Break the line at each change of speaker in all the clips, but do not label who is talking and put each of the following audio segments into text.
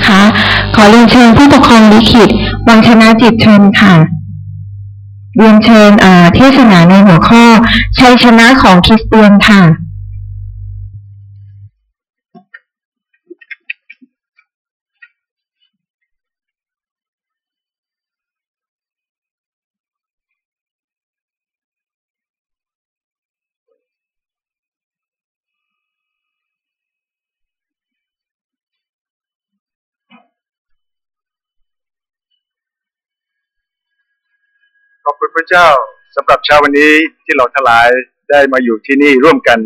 นะคะ ขอเรียนเชิญผู้ปกครองลิขิตวังชนะจิตชนค่ะ เรียนเชิญเทศนาในหัวข้อชัยชนะของคริสเตียนค่ะ
คุณพระเจ้าสำหรับเช้าวันนี้ที่เราทั้งหลายได้มาอยู่ที่นี่ร่วมกัน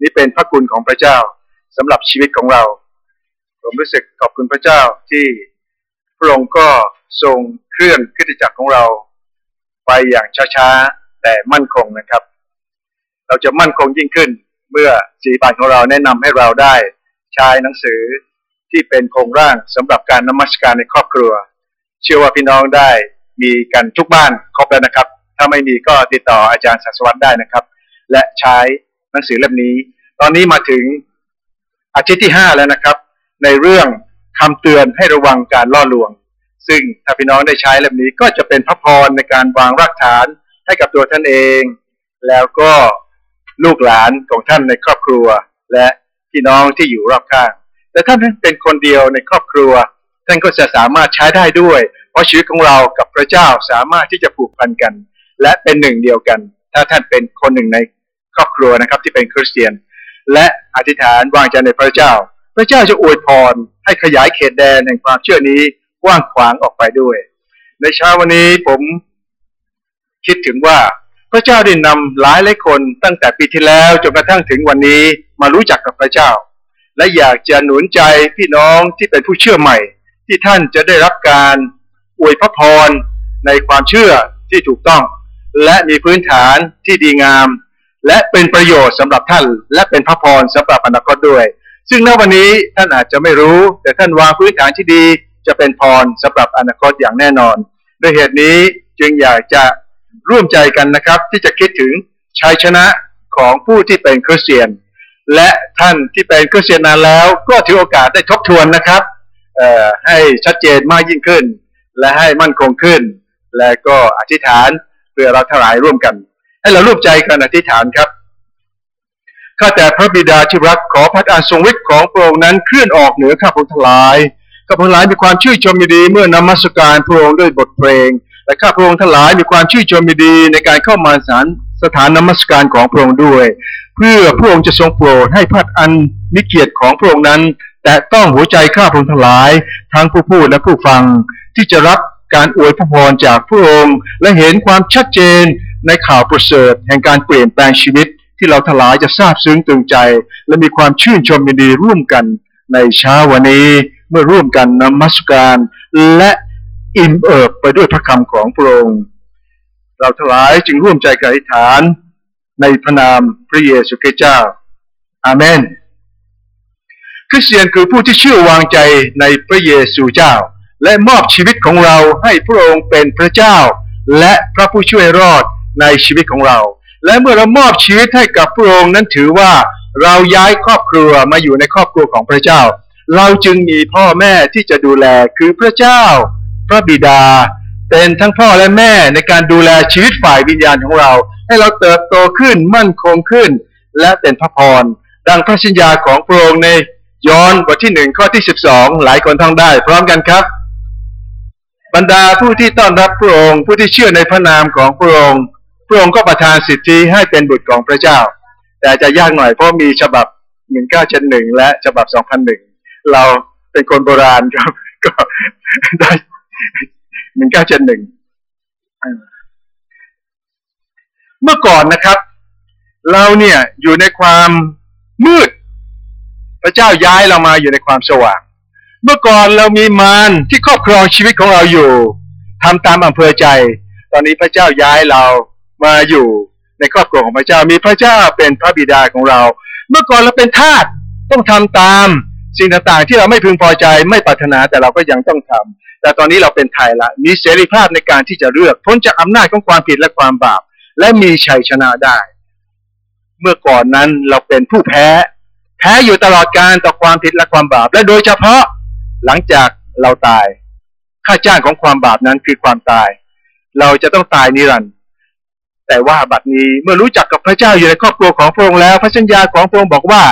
นี่เป็นพระคุณของพระเจ้าสำหรับชีวิตของเรา ผมรู้สึกขอบคุณพระเจ้าที่พระองค์ก็ทรงเคลื่อนขึ้นจักรของเรา ไปอย่างช้าๆแต่มั่นคงนะครับ เราจะมั่นคงยิ่งขึ้น เมื่อสีบานของเราแนะนำให้เราได้ใช้หนังสือที่เป็นโครงร่างสำหรับการนมัสการในครอบครัว เชื่อว่าพี่น้องได้ มีกันทุกบ้านครบแล้วนะครับ ถ้าไม่มีก็ติดต่ออาจารย์สัสวัตได้นะครับ และใช้หนังสือเล่มนี้ ตอนนี้มาถึงอาทิตย์ที่ห้าแล้วนะครับ ในเรื่องคำเตือนให้ระวังการล่อลวง ซึ่งถ้าพี่น้องได้ใช้เล่มนี้ก็จะเป็นพระพรในการวางรากฐานให้กับตัวท่านเอง แล้วก็ลูกหลานของท่านในครอบครัว และพี่น้องที่อยู่รอบข้างแต่ท่านเป็นคนเดียวในครอบครัว ท่านก็จะสามารถใช้ได้ด้วย เพราะชีวิตของเรากับพระเจ้าสามารถที่จะผูกพันกัน และเป็นหนึ่งเดียวกัน ถ้าท่านเป็นคนหนึ่งในครอบครัวนะครับที่เป็นคริสเตียน และอธิษฐานวางใจในพระเจ้า พระเจ้าจะอวยพร ให้ขยายเขตแดนแห่งความเชื่อนี้กว้างขวางออกไปด้วย ในเช้าวันนี้ผมคิดถึงว่าพระเจ้าได้นำหลายหลายคนตั้งแต่ปีที่แล้วจนกระทั่งถึงวันนี้มารู้จักกับพระเจ้า และอยากจะหนุนใจพี่น้องที่เป็นผู้เชื่อใหม่ ที่ท่านจะได้รับการ อวยพระพรในความเชื่อที่ถูกต้อง และมีพื้นฐานที่ดีงาม และเป็นประโยชน์สำหรับท่าน และเป็นพระพรสำหรับอนาคตด้วย ซึ่งณวันนี้ท่านอาจจะไม่รู้ แต่ท่านวางพื้นฐานที่ดีจะเป็นพรสำหรับอนาคตอย่างแน่นอนด้วยเหตุนี้จึงอยากจะร่วมใจกันนะครับ ที่จะคิดถึงชัยชนะของผู้ที่เป็นคริสเตียน และท่านที่เป็นคริสเตียนนานแล้ว ก็ถือโอกาสได้ทบทวนนะครับให้ชัดเจนมากยิ่งขึ้น และให้มั่นคงขึ้น และก็อธิษฐานเพื่อเราทั้งหลายร่วมกัน ให้เราร่วมใจกันอธิษฐานครับข้าแต่พระบิดาที่รักขอพระอันทรงฤทธิ์ของพระองค์นั้นเคลื่อนออกเหนือข้าพระองทั้งหลายข้าพระองทั้งหลายมีความชื่นชมยินดีเมื่อนมัสการพระองค์ด้วยบทเพลงและข้าพระองค์ทั้งหลายมีความชื่นชมยินดีในการเข้ามาสารสถานนมัสการของพระองค์ด้วย เพื่อพระองค์จะทรงโปรดให้พระอันนิเกียรติของพระองค์นั้น แต่ต้องหัวใจข้าพระองค์ทั้งหลาย ทั้งผู้พูดและผู้ฟัง ที่จะรับการอวยพระพรจากพระองค์ และเห็นความชัดเจนในข่าวประเสริฐแห่งการเปลี่ยนแปลงชีวิตที่เราทลายจะทราบซึ้งตึงใจ และมีความชื่นชมยินดีร่วมกันในเช้าวันนี้เมื่อร่วมกันนมัสการ และอิ่มเอิบไปด้วยพระคำของพระองค์เราทลายจึงร่วมใจกันอธิษฐาน ในพระนามพระเยซูคริสต์เจ้า อาเมนคริสเตียนคือผู้ที่เชื่อวางใจในพระเยซูเจ้า และมอบชีวิตของเราให้พระองค์เป็นพระเจ้า และพระผู้ช่วยรอดในชีวิตของเรา และเมื่อเรามอบชีวิตให้กับพระองค์นั้นถือว่าเราย้ายครอบครัวมาอยู่ในครอบครัวของพระเจ้า เราจึงมีพ่อแม่ที่จะดูแลคือพระเจ้า พระบิดา เป็นทั้งพ่อและแม่ในการดูแลชีวิตฝ่ายวิญญาณของเรา ให้เราเติบโตขึ้นมั่นคงขึ้น และเป็นพระพรดังพระสัญญาของพระองค์ในย้อนบทที่หนึ่งข้อที่สิบสองหลายคนท่องได้ พร้อมกันครับ บรรดาผู้ที่ต้อนรับพระองค์ผู้ที่เชื่อในพระนามของพระองค์พระองค์ก็ประทานสิทธิให้เป็นบุตรของพระเจ้า แต่จะยากหน่อยเพราะมีฉบับ 1971 และฉบับ 2001 เราเป็นคนโบราณครับ ก็ได้ 1971 เมื่อก่อนนะครับ เราเนี่ยอยู่ในความมืด พระเจ้าย้ายเรามาอยู่ในความสว่าง เมื่อก่อนเรามีมารที่ครอบครองชีวิตของเราอยู่ทำตามอำเภอใจ ตอนนี้พระเจ้าย้ายเรามาอยู่ในครอบครัวของพระเจ้ามีพระเจ้าเป็นพระบิดาของเรา เมื่อก่อนเราเป็นทาสต้องทำตามสิ่งต่างๆ ที่เราไม่พึงพอใจไม่ปรารถนาแต่เราก็ยังต้องทำแต่ตอนนี้เราเป็นไทยละ มีเสรีภาพในการที่จะเลือกพ้นจากอำนาจของความผิดและความบาป และมีชัยชนะได้ เมื่อก่อนนั้นเราเป็นผู้แพ้ แพ้อยู่ตลอดการต่อความผิดและความบาป และโดยเฉพาะ หลังจากเราตาย ค่าจ้างของความบาปนั้นคือความตาย เราจะต้องตายนิรันดร์แต่ว่าบัดนี้เมื่อรู้จักกับพระเจ้าอยู่ในครอบครัวของพระองค์แล้ว พระสัญญาของพระองค์บอกว่า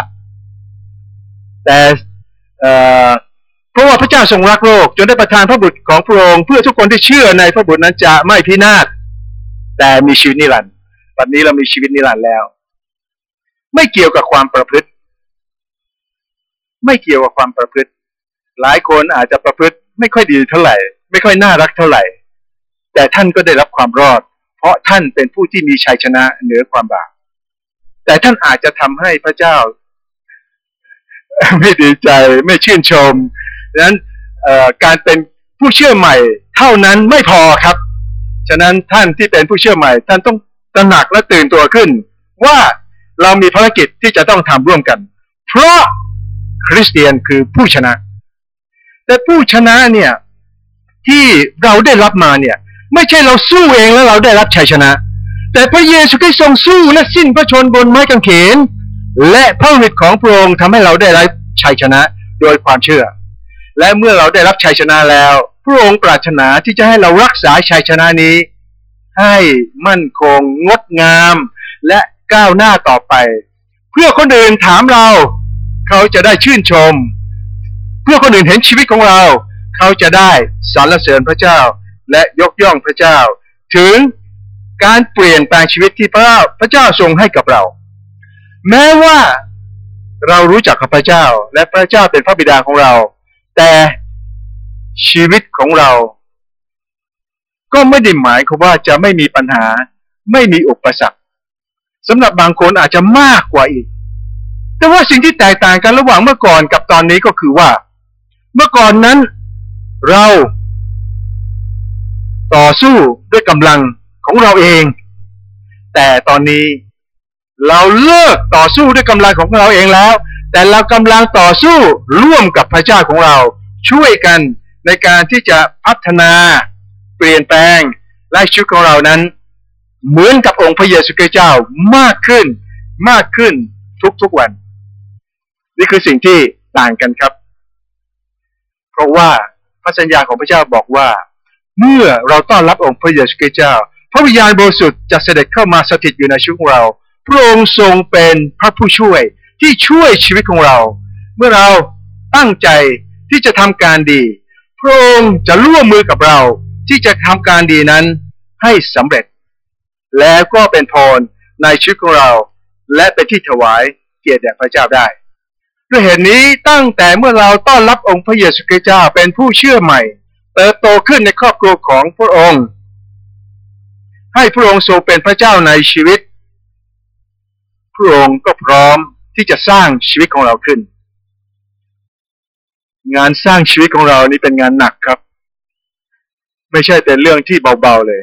แต่เพราะว่าพระเจ้าทรงรักโลกจนได้ประทานพระบุตรของพระองค์เพื่อทุกคนที่เชื่อในพระบุตรนั้นจะไม่พินาศแต่มีชีวิตนิรันดร์บัดนี้เรามีชีวิตนิรันดร์แล้ว ไม่เกี่ยวกับความประพฤติ ไม่เกี่ยวกับความประพฤติ หลายคนอาจจะประพฤติไม่ค่อยดีเท่าไหร่ ไม่ค่อยน่ารักเท่าไหร่ แต่ท่านก็ได้รับความรอด เพราะท่านเป็นผู้ที่มีชัยชนะเหนือความบาปแต่ท่านอาจจะทำให้พระเจ้า ไม่ดีใจไม่ชื่นชมดังนั้นการเป็นผู้เชื่อใหม่ เท่านั้นไม่พอครับ ฉะนั้นท่านที่เป็นผู้เชื่อใหม่ ท่านต้องตระหนักและตื่นตัวขึ้น ว่าเรามีภารกิจที่จะต้องทำร่วมกัน เพราะคริสเตียนคือผู้ชนะ แต่ผู้ชนะเนี่ย ที่เราได้รับมาเนี่ย ไม่ใช่เราสู้เองแล้วเราได้รับชัยชนะ แต่พระเยซูคริสต์ทรงสู้และสิ้นพระชนบนไม้กางเขน และพระฤทธิ์ของพระองค์ทำให้เราได้รับชัยชนะโดยความเชื่อ และเมื่อเราได้รับชัยชนะแล้ว พระองค์ปรารถนาที่จะให้เรารักษาชัยชนะนี้ ให้มั่นคงงดงาม และก้าวหน้าต่อไป เพื่อคนอื่นถามเรา เขาจะได้ชื่นชม พื่อคนอื่นเห็นชีวิตของเรา เขาจะได้สรรเสริญพระเจ้าและยกย่องพระเจ้า ถึงการเปลี่ยนแปลงชีวิตที่พระพระเจ้าทรงให้กับเรา แม้ว่าเรารู้จักกับพระเจ้า และพระเจ้าเป็นพระบิดาของเรา แต่ชีวิตของเรา ก็ไม่ได้หมายความว่าจะไม่มีปัญหา ไม่มีอุปสรรคสำหรับบางคนอาจจะมากกว่าอีก แต่ว่าสิ่งที่แตกต่างกันระหว่างเมื่อก่อนกับตอนนี้ก็คือว่า เมื่อก่อนนั้น เรา ต่อสู้ด้วยกำลังของเราเอง แต่ตอนนี้ เราเลิกต่อสู้ด้วยกำลังของเราเองแล้ว แต่เรากำลังต่อสู้ร่วมกับพระเจ้าของเรา ช่วยกันในการที่จะพัฒนา เปลี่ยนแปลงไล่ชีวิตของเรานั้น เหมือนกับองค์พระเยซูคริสต์เจ้ามากขึ้น มากขึ้นทุกๆวัน นี่คือสิ่งที่ต่างกันครับ ราะว่าพระสัญญาของพระเจ้าบอกว่า เมื่อเราต้อนรับองค์พระเยซูคริสต์เจ้า พระวิญญาณบริสุทธิ์จะเสด็จเข้ามาสถิตอยู่ในชีวิตของเรา พระองค์ทรงเป็นพระผู้ช่วยที่ช่วยชีวิตของเรา เมื่อเราตั้งใจที่จะทำการดี พระองค์จะร่วมมือกับเราที่จะทำการดีนั้นให้สำเร็จ แล้วก็เป็นพรในชีวิตของเรา และเป็นที่ถวายเกียรติแด่พระเจ้าได้ ด้วยเหตุนี้ตั้งแต่เมื่อเราต้อนรับองค์พระเยซูคริสต์เจ้าเป็นผู้เชื่อใหม่ เติบโตขึ้นในครอบครัวของพระองค์ ให้พระองค์ทรงเป็นพระเจ้าในชีวิต พระองค์ก็พร้อมที่จะสร้างชีวิตของเราขึ้น งานสร้างชีวิตของเรานี่เป็นงานหนักครับ ไม่ใช่เป็นเรื่องที่เบาๆเลย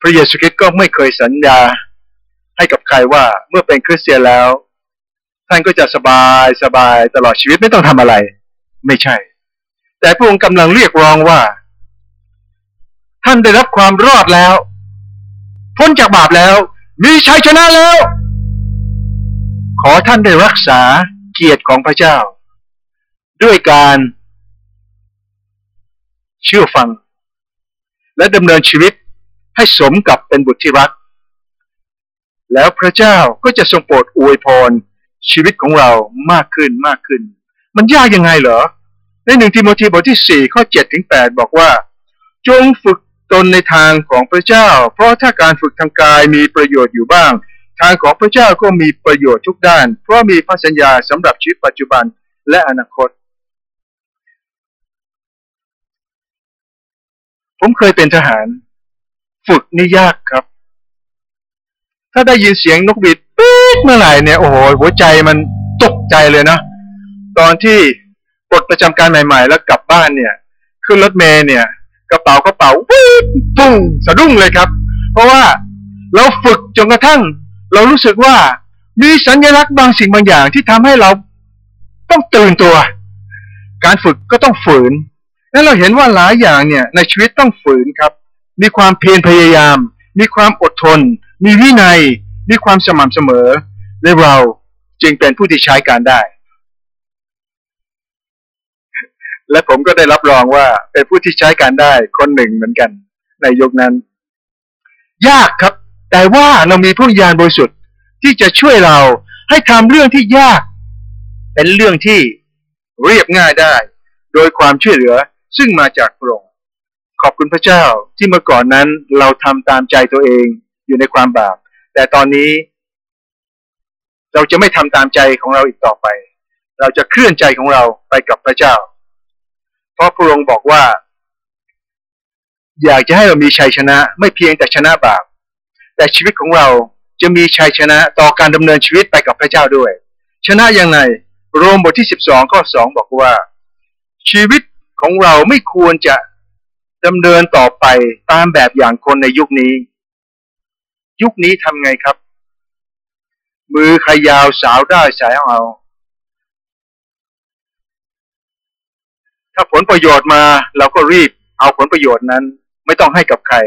พระเยซูคริสต์ก็ไม่เคยสัญญา ให้กับใครว่าเมื่อเป็นคริสเตียนแล้ว ท่านก็จะสบายสบายตลอดชีวิตไม่ต้องทำอะไร ไม่ใช่ แต่พระองค์กำลังเรียกร้องว่า ท่านได้รับความรอดแล้ว พ้นจากบาปแล้ว มีชัยชนะแล้ว ขอท่านได้รักษาเกียรติของพระเจ้า ด้วยการเชื่อฟัง และดำเนินชีวิตให้สมกับเป็นบุตรที่รัก แล้วพระเจ้าก็จะทรงโปรดอวยพร ชีวิตของเรามากขึ้นมากขึ้น มันยากยังไงเหรอ ในหนึ่งทิโมธีบทที่สี่ข้อเจ็ดถึงแปดบอกว่า จงฝึกตนในทางของพระเจ้า เพราะถ้าการฝึกทางกายมีประโยชน์อยู่บ้าง ทางของพระเจ้าก็มีประโยชน์ทุกด้าน เพราะมีพระสัญญาสำหรับชีวิตปัจจุบันและอนาคต ผมเคยเป็นทหาร ฝึกนี่ยากครับ ถ้าได้ยินเสียงนกบิดปี๊ดเมื่อไหร่เนี่ยโอ้โหหัวใจมันตกใจเลยนะ ตอนที่ปลดประจำการใหม่ ๆ แล้วกลับบ้านเนี่ยขึ้นรถเมล์เนี่ย กระเป๋ากระเป๋าปุ๊บปุ้งสะดุ้งเลยครับ เพราะว่าเราฝึกจนกระทั่ง เรารู้สึกว่ามีสัญลักษณ์บางสิ่งบางอย่างที่ทำให้เราต้องตื่นตัว การฝึกก็ต้องฝืนนั้นเราเห็นว่าหลายอย่างเนี่ยในชีวิตต้องฝืนครับ มีความเพียรพยายาม มีความอดทน มีวินัย มีความสม่ำเสมอ และเราจึงเป็นผู้ที่ใช้การได้ และผมก็ได้รับรองว่าเป็นผู้ที่ใช้การได้คนหนึ่งเหมือนกัน ในยุคนั้น ยากครับ แต่ว่าเรามีพระญาณบริสุทธิ์ที่จะช่วยเราให้ทำเรื่องที่ยาก เป็นเรื่องที่เรียบง่ายได้ โดยความช่วยเหลือซึ่งมาจากพระองค์ขอบคุณพระเจ้าที่เมื่อก่อนนั้นเราทำตามใจตัวเอง อยู่ในความบาป แต่ตอนนี้ เราจะไม่ทำตามใจของเราอีกต่อไป เราจะเคลื่อนใจของเราไปกับพระเจ้า เพราะพระองค์บอกว่า อยากจะให้เรามีชัยชนะ ไม่เพียงแต่ชนะบาป แต่ชีวิตของเราจะมีชัยชนะต่อการดำเนินชีวิตไปกับพระเจ้าด้วย ชนะอย่างไรโรมบทที่สิบสองข้อสองบอกว่า ชีวิตของเราไม่ควรจะดำเนินต่อไปตามแบบอย่างคนในยุคนี้ ยุคนี้ทำไงครับ มือขยาวสาวได้สายเอา ถ้าผลประโยชน์มาเราก็รีบเอาผลประโยชน์นั้น ไม่ต้องให้กับใคร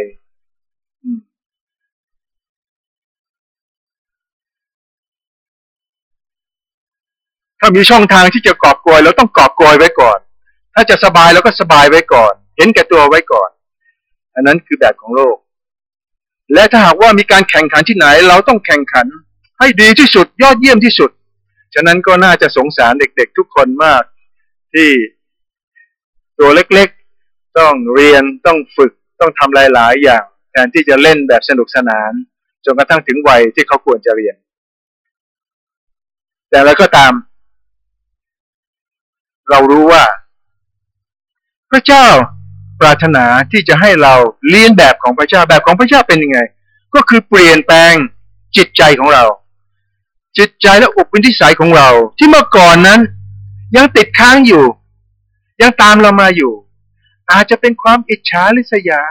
ถ้ามีช่องทางที่จะกอบโกยเราต้องกอบโกยไว้ก่อน ถ้าจะสบายเราก็สบายไว้ก่อน เห็นแก่ตัวไว้ก่อน อันนั้นคือแบบของโลก และถ้าหากว่ามีการแข่งขันที่ไหน เราต้องแข่งขัน ให้ดีที่สุดยอดเยี่ยมที่สุด ฉะนั้นก็น่าจะสงสารเด็กๆทุกคนมาก ที่ตัวเล็กๆ ต้องเรียนต้องฝึกต้องทำหลายๆ อย่างแทนที่จะเล่นแบบสนุกสนานจนกระทั่งถึงวัยที่เขาควรจะเรียน แต่แล้วก็ตาม เรารู้ว่า พระเจ้า ปรารถนาที่จะให้เราเลียนแบบของพระเจ้าแบบของพระเจ้าเป็นยังไง ก็คือเปลี่ยนแปลงจิตใจของเรา จิตใจและอุปนิสัยของเรา ที่เมื่อก่อนนั้น ยังติดค้างอยู่ ยังตามเรามาอยู่ อาจจะเป็นความอิจฉาริษยา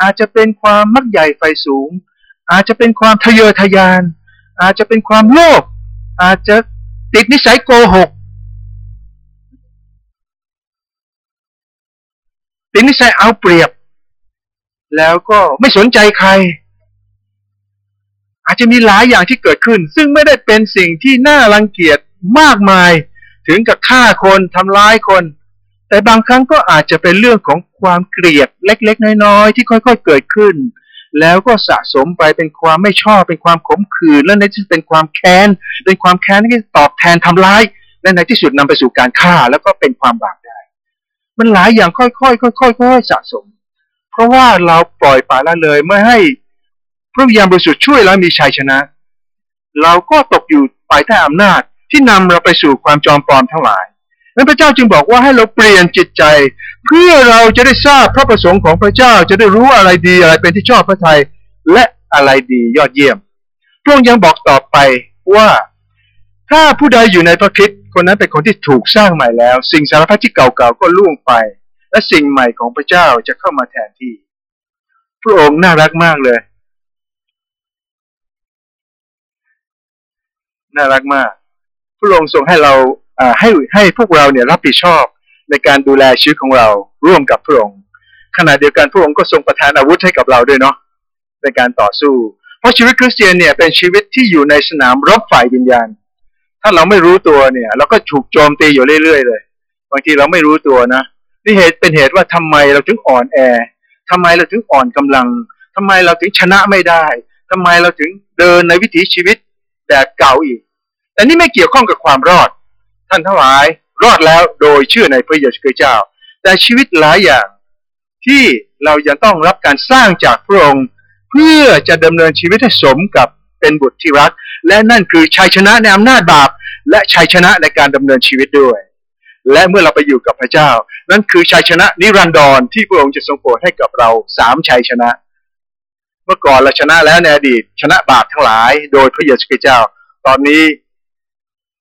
อาจจะเป็นความมักใหญ่ไฟสูง อาจจะเป็นความทะเยอทะยาน อาจจะเป็นความโลภอาจจะติดนิสัยโกหก ติดนิสัยเอาเปรียบ แล้วก็ไม่สนใจใคร อาจจะมีหลายอย่างที่เกิดขึ้น ซึ่งไม่ได้เป็นสิ่งที่น่ารังเกียจมากมาย ถึงกับฆ่าคนทำร้ายคน แต่บางครั้งก็อาจจะเป็นเรื่องของความเกลียดเล็ก ๆ น้อยๆที่ค่อย ๆ เกิดขึ้นแล้วก็สะสมไปเป็นความไม่ชอบเป็นความขมขื่นและในที่สุดเป็นความแค้น เป็นความแค้นที่ตอบแทนทำร้ายและในที่สุดนำไปสู่การฆ่า แล้วก็เป็นความบาปได้ มันหลายอย่างค่อยๆค่อยๆค่อยๆสะสม เพราะว่าเราปล่อยปละละเลยไม่ให้พระวิญญาณบริสุทธิ์ช่วยเรามีชัยชนะ เราก็ตกอยู่ภายใต้อำนาจที่นำเราไปสู่ความจอมปลอมทั้งหลายนั้นพระเจ้าจึงบอกว่าให้เราเปลี่ยนจิตใจ เพื่อเราจะได้ทราบพระประสงค์ของพระเจ้าจะได้รู้อะไรดีอะไรเป็นที่ชอบพระทัยและอะไรดียอดเยี่ยมพระองค์ยังบอกต่อไปว่า ถ้าผู้ใดอยู่ในพระคิด คนนั้นเป็นคนที่ถูกสร้างใหม่แล้ว สิ่งสารพัดที่เก่าๆก็ล่วงไป และสิ่งใหม่ของพระเจ้าจะเข้ามาแทนที่ พระองค์น่ารักมากเลย น่ารักมาก พระองค์ทรงให้เราให้ให้พวกเราเนี่ยรับผิดชอบในการดูแลชีวิตของเราร่วมกับพระองค์ขณะเดียวกันพระองค์ก็ทรงประทานอาวุธให้กับเราด้วยเนาะในการต่อสู้ เพราะชีวิตคริสเตียนเนี่ยเป็นชีวิตที่อยู่ในสนามรบฝ่ายวิญญาณ ถ้าเราไม่รู้ตัวเนี่ย เราก็ถูกโจมตีอยู่เรื่อยๆเลย บางทีเราไม่รู้ตัวนะนี่เหตุเป็นเหตุว่าทำไมเราถึงอ่อนแอทำไมเราถึงอ่อนกำลังทำไมเราถึงชนะไม่ได้ทำไมเราถึงเดินในวิถีชีวิตแบบเก่าอีก แต่นี่ไม่เกี่ยวข้องกับความรอด ท่านทั้งหลายรอดแล้วโดยเชื่อในพระเยซูคริสต์เจ้า แต่ชีวิตหลายอย่างที่เรายังต้องรับการสร้างจากพระองค์ เพื่อจะดำเนินชีวิตให้สมกับเป็นบุตรที่รัก และนั่นคือชัยชนะในอำนาจบาป และชัยชนะในการดำเนินชีวิตด้วย และเมื่อเราไปอยู่กับพระเจ้า นั่นคือชัยชนะนิรันดรที่พระองค์จะทรงโปรดให้กับเราสามชัยชนะ เมื่อก่อนเราชนะแล้วในอดีต ชนะบาปทั้งหลาย โดยพระเยซูคริสต์เจ้า ตอนนี้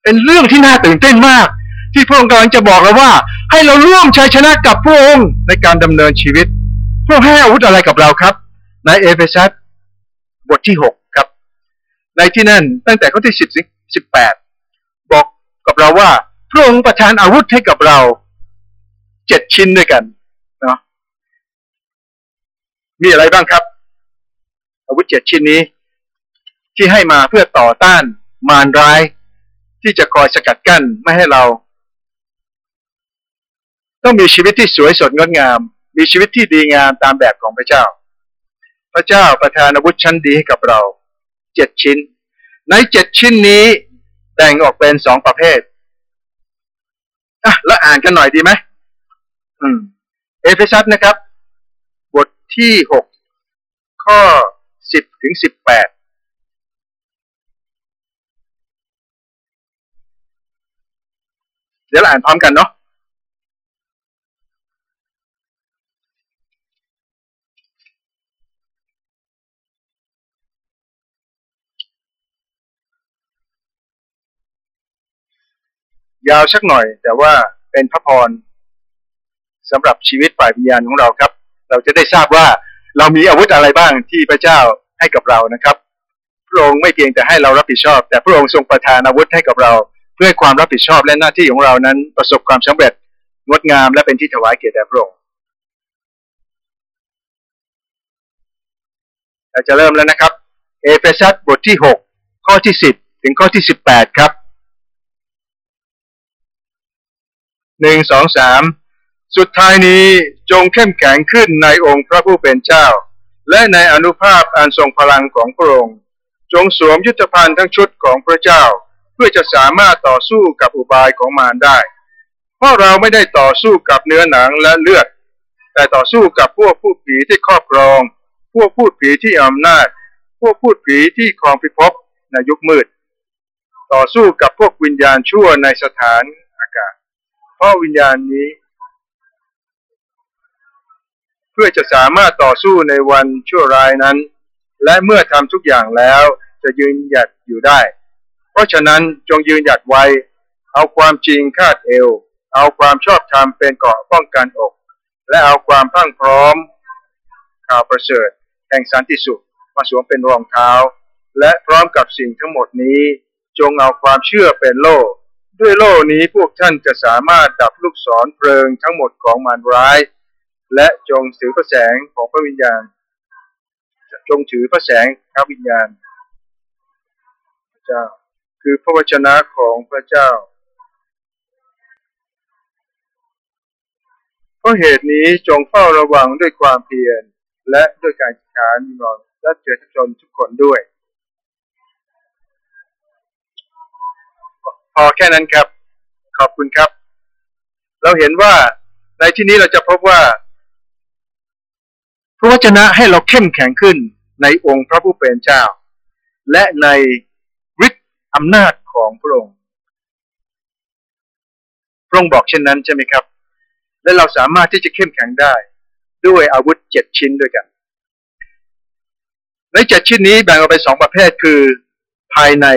เป็นเรื่องที่น่าตื่นเต้นมาก ที่พระองค์กำลังจะบอกเราว่า ให้เราร่วมชัยชนะกับพระองค์ในการดำเนินชีวิตพระองค์ให้อาวุธอะไรกับเราครับ ในเอเฟซัสบทที่หก ในที่นั่นตั้งแต่ข้อที่สิบสิบแปดบอกกับเราว่า พระองค์ประทานอาวุธให้กับเราเจ็ดชิ้นด้วยกันเนาะมีอะไรบ้างครับ อาวุธเจ็ดชิ้นนี้ ที่ให้มาเพื่อต่อต้านมารร้าย ที่จะคอยสกัดกั้นไม่ให้เรา ต้องมีชีวิตที่สวยสดงดงาม มีชีวิตที่ดีงามตามแบบของพระเจ้า พระเจ้าประทานอาวุธชั้นดีให้กับเรา เจ็ดชิ้น ในเจ็ดชิ้นนี้แบ่งออกเป็นสองประเภทอะแล้วอ่านกันหน่อยดีไหมอืม เอเฟซัสนะครับ บทที่หกข้อสิบถึงสิบแปดเดี๋ยวเราอ่านพร้อมกันเนาะ ยาวสักหน่อย แต่ว่าเป็นพระพรสำหรับชีวิตฝ่ายวิญญาณของเราครับ เราจะได้ทราบว่าเรามีอาวุธอะไรบ้างที่พระเจ้าให้กับเรานะครับ พระองค์ไม่เพียงแต่ให้เรารับผิดชอบ แต่พระองค์ทรงประทานอาวุธให้กับเรา เพื่อความรับผิดชอบและหน้าที่ของเรานั้นประสบความสำเร็จงดงามและเป็นที่ถวายเกียรติแด่พระองค์เราจะเริ่มแล้วนะครับ เอเฟซัสบทที่หกข้อที่สิบถึงข้อที่สิบแปดครับ หนึ่งสองสามสุดท้ายนี้จงเข้มแข็งขึ้นในองค์พระผู้เป็นเจ้า และในอนุภาพอันทรงพลังของพระองค์ จงสวมยุทธภัณฑ์ทั้งชุดของพระเจ้า เพื่อจะสามารถต่อสู้กับอุบายของมารได้ เพราะเราไม่ได้ต่อสู้กับเนื้อหนังและเลือด แต่ต่อสู้กับพวกผู้ผีที่ครอบครอง พวกผู้ผีที่อำนาจ พวกผู้ผีที่ครองพิภพในยุคมืด ต่อสู้กับพวกวิญญาณชั่วในสถานอากาศ เพราะวิญญาณนี้ เพื่อจะสามารถต่อสู้ในวันชั่วร้ายนั้น และเมื่อทำทุกอย่างแล้วจะยืนหยัดอยู่ได้ เพราะฉะนั้นจงยืนหยัดไว้ เอาความจริงคาดเอว เอาความชอบธรรมเป็นเกาะป้องกันอก และเอาความพังพร้อม ข่าวประเสริฐแห่งสันติสุขมาสวมเป็นรองเท้า และพร้อมกับสิ่งทั้งหมดนี้ จงเอาความเชื่อเป็นโล่ ด้วยโล่นี้พวกท่านจะสามารถดับลูกศรเพลิงทั้งหมดของมารร้าย และจงถือพระแสงของพระวิญญาณ จงถือพระแสงพระวิญญาณพระเจ้าคือพระวจนะของพระเจ้า เพราะเหตุนี้จงเฝ้าระวังด้วยความเพียรและด้วยการขานมีนอนและเจอทุกชนทุกคนด้วย พอแค่นั้นครับ ขอบคุณครับ เราเห็นว่าในที่นี้เราจะพบว่าพระวจนะให้เราเข้มแข็งขึ้นในองค์พระผู้เป็นเจ้า และในฤทธิ์อำนาจของพระองค์พระองค์บอกเช่นนั้นใช่ไหมครับ และเราสามารถที่จะเข้มแข็งได้ ด้วยอาวุธเจ็ดชิ้นด้วยกัน ในเจ็ดชิ้นนี้แบ่งออกเป็นสองประเภทคือ ภายใน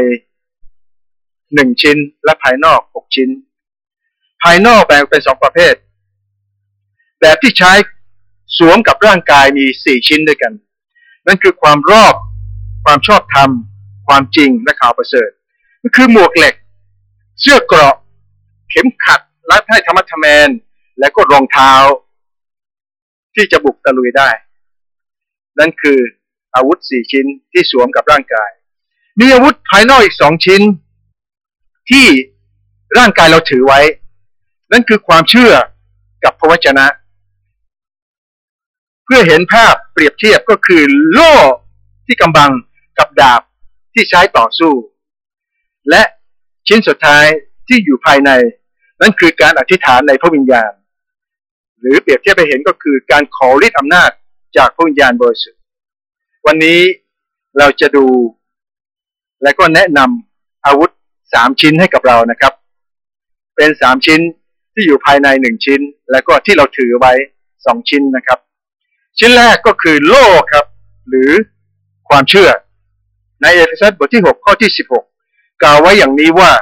หนึ่งชิ้น และภายนอกหกชิ้น ภายนอกแบ่งเป็นสองประเภท แบบที่ใช้สวมกับร่างกายมีสี่ชิ้นด้วยกัน นั่นคือความรอบ ความชอบธรรม ความจริงและข่าวประเสริฐก็คือหมวกเหล็ก เสื้อเกราะ เข็มขัดรัดให้ธรรมะทแมน และก็รองเท้า ที่จะบุกตะลุยได้ นั่นคืออาวุธสี่ชิ้นที่สวมกับร่างกาย มีอาวุธภายนอกอีกสองชิ้น ที่ร่างกายเราถือไว้ นั่นคือความเชื่อกับพระวจนะ เพื่อเห็นภาพเปรียบเทียบก็คือโล่ที่กำบังกับดาบที่ใช้ต่อสู้ และชิ้นสุดท้ายที่อยู่ภายใน นั่นคือการอธิษฐานในพระวิญญาณ หรือเปรียบเทียบไปเห็นก็คือการขอฤทธิ์อำนาจจากพระวิญญาณบริสุทธิ์วันนี้เราจะดู และก็แนะนำอาวุธ สามชิ้นให้กับเรานะครับ เป็นสามชิ้นที่อยู่ภายในหนึ่งชิ้น และก็ที่เราถือไว้สองชิ้นนะครับ ชิ้นแรกก็คือโล่ครับ หรือความเชื่อ ในเอเฟซัสบทที่6ข้อที่16กล่าวไว้อย่างนี้ว่า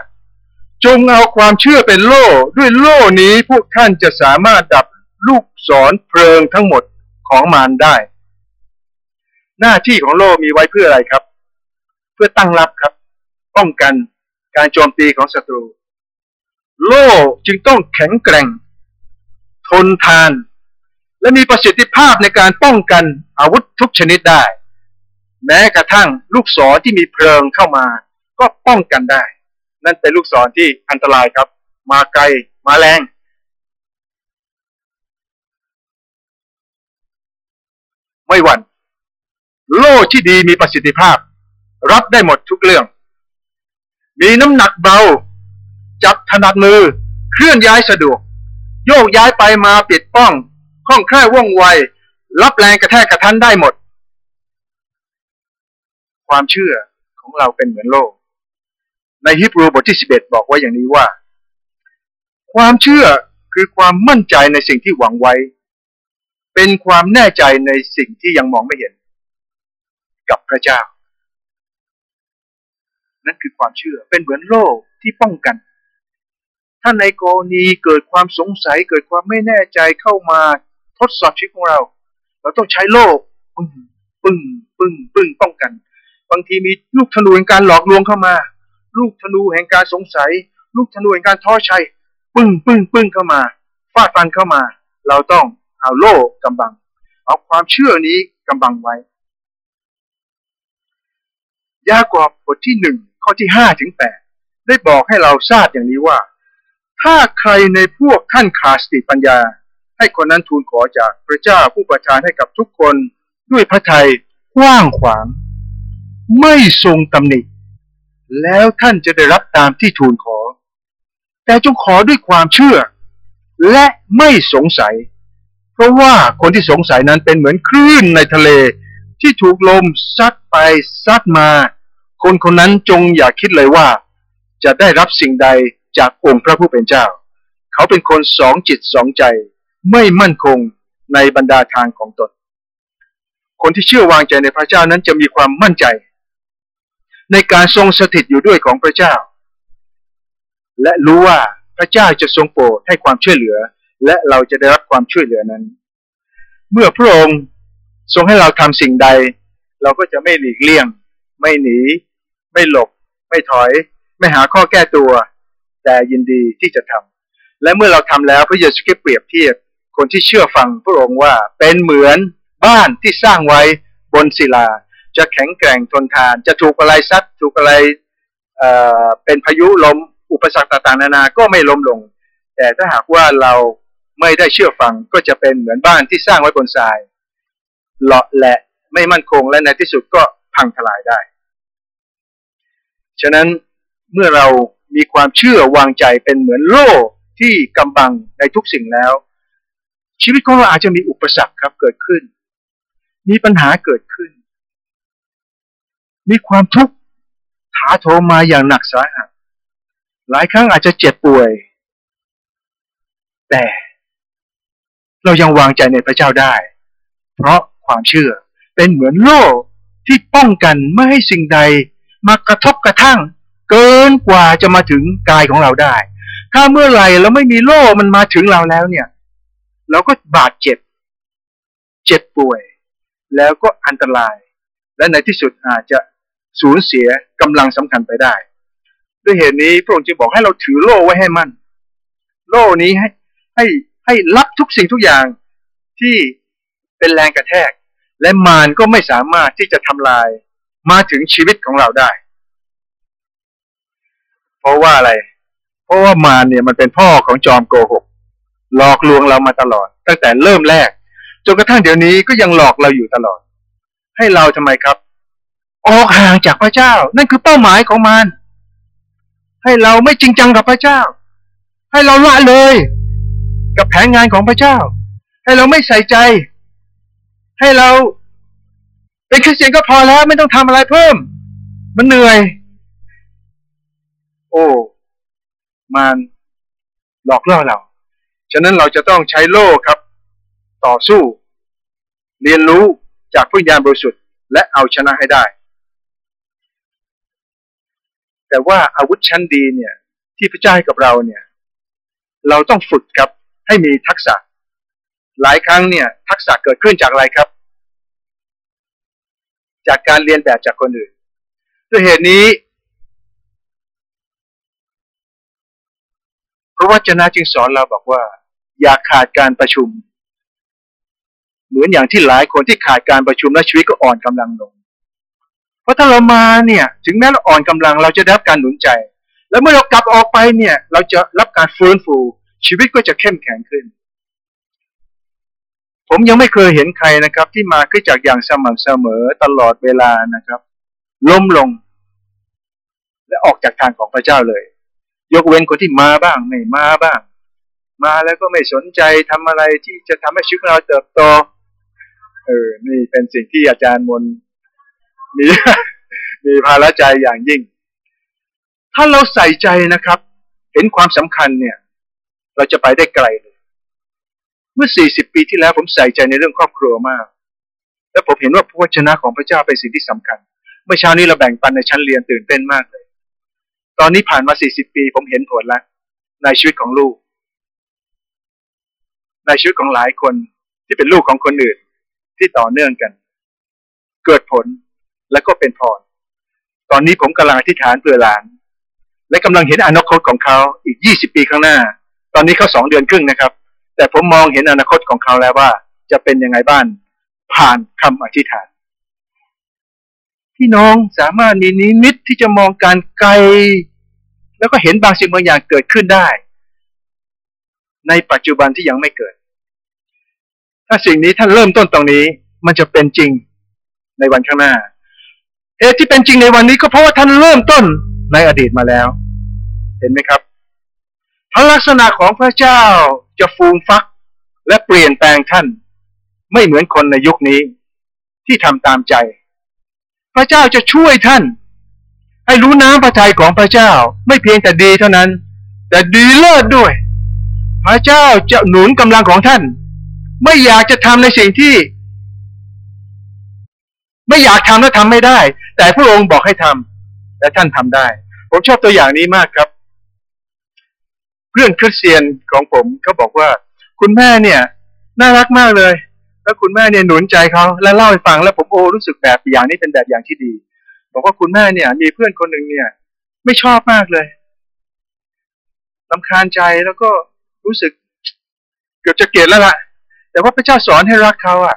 จงเอาความเชื่อเป็นโล่ด้วยโล่นี้พวกท่านจะสามารถดับลูกศรเพลิงทั้งหมดของมารได้ หน้าที่ของโล่มีไว้เพื่ออะไรครับ เพื่อตั้งรับครับ ป้องกัน การโจมตีของศัตรู โล่จึงต้องแข็งแกร่ง ทนทาน และมีประสิทธิภาพในการป้องกันอาวุธทุกชนิดได้ แม้กระทั่งลูกศรที่มีเพลิงเข้ามา ก็ป้องกันได้ นั่นเป็นลูกศรที่อันตรายครับ มาไกลมาแรงไม่หวั่น โล่ที่ดีมีประสิทธิภาพ รับได้หมดทุกเรื่อง มีน้ำหนักเบา จับถนัดมือ เคลื่อนย้ายสะดวก โยกย้ายไปมาปิดป้องคล่องแคล่วว่องไว รับแรงกระแทกกระทันได้หมด ความเชื่อของเราเป็นเหมือนโลก ในฮิบรูบทที่สิบเอ็ดบอกไว้อย่างนี้ว่า ความเชื่อคือความมั่นใจในสิ่งที่หวังไว้ เป็นความแน่ใจในสิ่งที่ยังมองไม่เห็น กับพระเจ้า นั่นคือความเชื่อเป็นเหมือนโล่ที่ป้องกัน ถ้าในกรณีเกิดความสงสัยเกิดความไม่แน่ใจเข้ามาทดสอบชีวิตของเรา เราต้องใช้โล่ปึ้งปึ้งปึ้งปึ้งป้องกัน บางทีมีลูกธนูแห่งการหลอกลวงเข้ามา ลูกธนูแห่งการสงสัย ลูกธนูแห่งการท้อชัยปึ้งปึ้งปึ้งเข้ามาฟาดฟันเข้ามา เราต้องเอาโล่กำบัง เอาความเชื่อนี้กำบังไว้ยากอบบทที่หนึ่ง ข้อที่ห้าถึงแปดได้บอกให้เราทราบอย่างนี้ว่า ถ้าใครในพวกท่านขาดสติปัญญา ให้คนนั้นทูลขอจากพระเจ้าผู้ประทานให้กับทุกคนด้วยพระทัยกว้างขวาง ไม่ทรงตำหนิแล้วท่านจะได้รับตามที่ทูลขอ แต่จงขอด้วยความเชื่อ และไม่สงสัย เพราะว่าคนที่สงสัยนั้นเป็นเหมือนคลื่นในทะเลที่ถูกลมซัดไปซัดมา คนคนนั้นจงอย่าคิดเลยว่า จะได้รับสิ่งใดจากองค์พระผู้เป็นเจ้า เขาเป็นคนสองจิตสองใจ ไม่มั่นคงในบรรดาทางของตน คนที่เชื่อวางใจในพระเจ้านั้นจะมีความมั่นใจ ในการทรงสถิตอยู่ด้วยของพระเจ้า และรู้ว่าพระเจ้าจะทรงโปรดให้ความช่วยเหลือ และเราจะได้รับความช่วยเหลือนั้น เมื่อพระองค์ทรงให้เราทำสิ่งใด เราก็จะไม่หลีกเลี่ยง ไม่หนี ไม่หลบ ไม่ถอย ไม่หาข้อแก้ตัว แต่ยินดีที่จะทำและเมื่อเราทำแล้วพระเยซูคริสต์เปรียบเทียบคนที่เชื่อฟังพระองค์ว่าเป็นเหมือนบ้านที่สร้างไว้บนศิลา จะแข็งแกร่งทนทาน จะถูกอะไรซัดถูกอะไรเเป็นพายุลมอุปสรรคต่างๆนานาก็ไม่ล้มลง แต่ถ้าหากว่าเราไม่ได้เชื่อฟังก็จะเป็นเหมือนบ้านที่สร้างไว้บนทรายเลาะแหละไม่มั่นคงและในที่สุดก็พังทลายได้ ฉะนั้นเมื่อเรามีความเชื่อวางใจเป็นเหมือนโล่ที่กำบังในทุกสิ่งแล้ว ชีวิตของเราอาจจะมีอุปสรรคครับเกิดขึ้น มีปัญหาเกิดขึ้น มีความทุกข์ถาโถมมาอย่างหนักสาหัสหลายครั้งอาจจะเจ็บป่วย แต่เรายังวางใจในพระเจ้าได้ เพราะความเชื่อเป็นเหมือนโล่ที่ป้องกันไม่ให้สิ่งใด มากระทบกระทั่ง เกินกว่าจะมาถึงกายของเราได้ ถ้าเมื่อไหร่เราไม่มีโล่มันมาถึงเราแล้วเนี่ย เราก็บาดเจ็บ เจ็บป่วย แล้วก็อันตราย และในที่สุดอาจจะสูญเสียกำลังสำคัญไปได้ ด้วยเหตุนี้พระองค์จึงบอกให้เราถือโล่ไว้ให้มั่น โล่นี้ให้ให้ให้รับทุกสิ่งทุกอย่างที่เป็นแรงกระแทก และมารก็ไม่สามารถที่จะทำลาย มาถึงชีวิตของเราได้ เพราะว่าอะไร เพราะว่ามารเนี่ยมันเป็นพ่อของจอมโกหก หลอกลวงเรามาตลอด ตั้งแต่เริ่มแรกจนกระทั่งเดี๋ยวนี้ก็ยังหลอกเราอยู่ตลอด ให้เราทำไมครับ ออกห่างจากพระเจ้า นั่นคือเป้าหมายของมารให้เราไม่จริงจังกับพระเจ้า ให้เราละเลย กับแผนงานของพระเจ้า ให้เราไม่ใส่ใจ ให้เรา เป็นคริสเตียนก็พอแล้วไม่ต้องทำอะไรเพิ่ม มันเหนื่อย โอ้มันหลอกล่อเราฉะนั้นเราจะต้องใช้โล่ครับ ต่อสู้ เรียนรู้จากพุทธญาณบริสุทธิ์และเอาชนะให้ได้ แต่ว่าอาวุธชั้นดีเนี่ย ที่พระเจ้าให้กับเราเนี่ย เราต้องฝึกครับให้มีทักษะ หลายครั้งเนี่ย ทักษะเกิดขึ้นจากอะไรครับ จากการเรียนแบบจากคนอื่น ด้วยเหตุนี้พระวจนะจึงสอนเราบอกว่า อย่าขาดการประชุม เหมือนอย่างที่หลายคนที่ขาดการประชุมและชีวิตก็อ่อนกำลังลง เพราะถ้าเรามาเนี่ย ถึงแม้เราอ่อนกำลังเราจะได้รับการหนุนใจ แล้วเมื่อเรากลับออกไปเนี่ย เราจะรับการฟื้นฟูชีวิตก็จะเข้มแข็งขึ้น ผมยังไม่เคยเห็นใครนะครับ ที่มาขึ้นจากอย่างสม่ำเสมอตลอดเวลานะครับ ล้มลง และออกจากทางของพระเจ้าเลย ยกเว้นคนที่มาบ้างไม่มาบ้าง มาแล้วก็ไม่สนใจทำอะไรที่จะทำให้ชีวิตเราเติบโตเออนี่เป็นสิ่งที่อาจารย์มนมีมีภาระใจอย่างยิ่ง ถ้าเราใส่ใจนะครับ เห็นความสำคัญเนี่ย เราจะไปได้ไกลเลย เมื่อ 40 ปีที่แล้วผมใส่ใจในเรื่องครอบครัวมาก และผมเห็นว่าพระวจนะของพระเจ้าเป็นสิ่งที่สำคัญ เมื่อเช้านี้เราแบ่งปันในชั้นเรียนตื่นเต้นมากเลย ตอนนี้ผ่านมา 40 ปีผมเห็นผลแล้วในชีวิตของลูก ในชีวิตของหลายคนที่เป็นลูกของคนอื่นที่ต่อเนื่องกัน เกิดผลและก็เป็นพร ตอนนี้ผมกำลังอธิษฐานเพื่อหลาน และกำลังเห็นอนาคตของเขาอีก 20 ปีข้างหน้า ตอนนี้เขาสองเดือนครึ่งนะครับ แต่ผมมองเห็นอนาคตของเขาแล้วว่า จะเป็นยังไงบ้างผ่านคำอธิษฐานพี่น้องสามารถมีนิมิตที่จะมองการไกล แล้วก็เห็นบางสิ่งบางอย่างเกิดขึ้นได้ ในปัจจุบันที่ยังไม่เกิด ถ้าสิ่งนี้ท่านเริ่มต้นตรงนี้ มันจะเป็นจริงในวันข้างหน้าเหตุที่เป็นจริงในวันนี้ก็เพราะว่าท่านเริ่มต้นในอดีตมาแล้ว เห็นไหมครับพระลักษณะของพระเจ้า จะฟูมฟัก และเปลี่ยนแปลงท่าน ไม่เหมือนคนในยุคนี้ ที่ทำตามใจ พระเจ้าจะช่วยท่าน ให้รู้น้ำพระทัยของพระเจ้าไม่เพียงแต่ดีเท่านั้น แต่ดีเลิศด้วย พระเจ้าจะหนุนกำลังของท่าน ไม่อยากจะทำในสิ่งที่ ไม่อยากทำแล้วทำไม่ได้ แต่พระองค์บอกให้ทำและท่านทำได้ ผมชอบตัวอย่างนี้มากครับ เพื่อนคริสเตียนของผมเขาบอกว่า คุณแม่เนี่ย น่ารักมากเลย แล้วคุณแม่เนี่ยหนุนใจเขาและเล่าให้ฟังแล้วผมโอ้รู้สึกแบบอย่างนี้เป็นแบบอย่างที่ดี บอกว่าคุณแม่เนี่ย มีเพื่อนคนหนึ่งเนี่ย ไม่ชอบมากเลยลำคาญใจแล้วก็รู้สึก เกือบจะเกลียดแล้วล่ะ แต่ว่าพระเจ้าสอนให้รักเขาอะ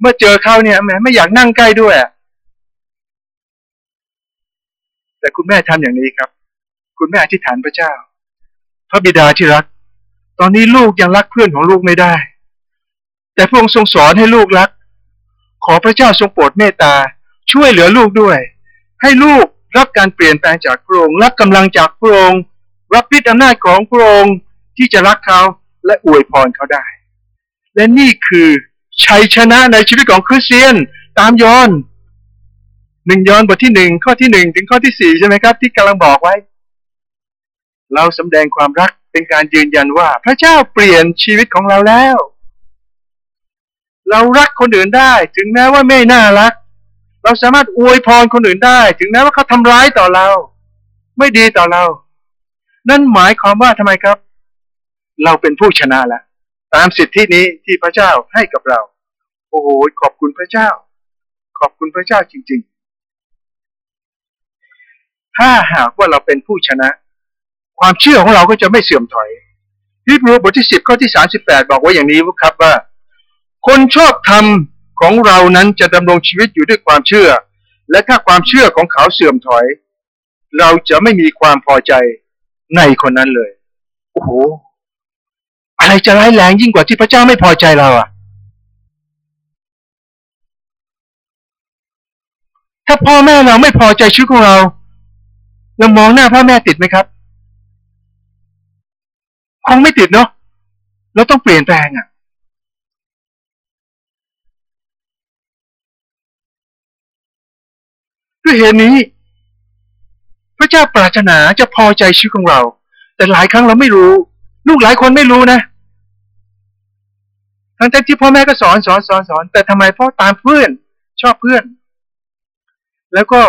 เมื่อเจอเขาเนี่ยแหมไม่อยากนั่งใกล้ด้วยแต่คุณแม่ทำอย่างนี้ครับ คุณแม่อธิษฐานพระเจ้า พระบิดาที่รัก ตอนนี้ลูกยังรักเพื่อนของลูกไม่ได้ แต่พระองค์ทรงสอนให้ลูกรัก ขอพระเจ้าทรงโปรดเมตตาช่วยเหลือลูกด้วย ให้ลูกรับการเปลี่ยนแปลงจากพระองค์รับกำลังจากพระองค์รับพิษอำนาจของพระองค์ที่จะรักเขาและอวยพรเขาได้ และนี่คือชัยชนะในชีวิตของคริสเตียนตามยอนหนึ่งยอนบทที่หนึ่งข้อที่หนึ่งถึงข้อที่สี่ใช่ไหมครับ ที่กำลังบอกไว้ เราสำแดงความรักเป็นการยืนยันว่าพระเจ้าเปลี่ยนชีวิตของเราแล้ว เรารักคนอื่นได้ ถึงแม้ว่าไม่น่ารัก เราสามารถอวยพรคนอื่นได้ ถึงแม้ว่าเขาทำร้ายต่อเรา ไม่ดีต่อเรา นั่นหมายความว่าทำไมครับ เราเป็นผู้ชนะแล้วตามสิทธินี้ที่พระเจ้าให้กับเรา โอ้โหขอบคุณพระเจ้า ขอบคุณพระเจ้าจริง ๆ ถ้าหากว่าเราเป็นผู้ชนะ ความเชื่อของเราก็จะไม่เสื่อมถอยฮิบรูบทที่สิบข้อที่สาสิบแปดบอกไว้อย่างนี้ครับว่า คนชอบธรรมของเรานั้นจะดำรงชีวิตอยู่ด้วยความเชื่อ และถ้าความเชื่อของเขาเสื่อมถอย เราจะไม่มีความพอใจในคนนั้นเลยโอ้โหอะไรจะร้ายแรงยิ่งกว่าที่พระเจ้าไม่พอใจเราอะถ้าพ่อแม่เราไม่พอใจชีวิตของเราเรามองหน้าพ่อแม่ติดไหมครับ คงไม่ติดเนาะเราต้องเปลี่ยนแปลงอะ ด้วยเหตุนี้ พระเจ้าปรารถนาจะพอใจชีวิตของเรา แต่หลายครั้งเราไม่รู้ ลูกหลายคนไม่รู้นะทั้งที่พ่อแม่ก็สอนสอนสอนสอน แต่ทำไมพ่อตามเพื่อนชอบเพื่อน แล้วก็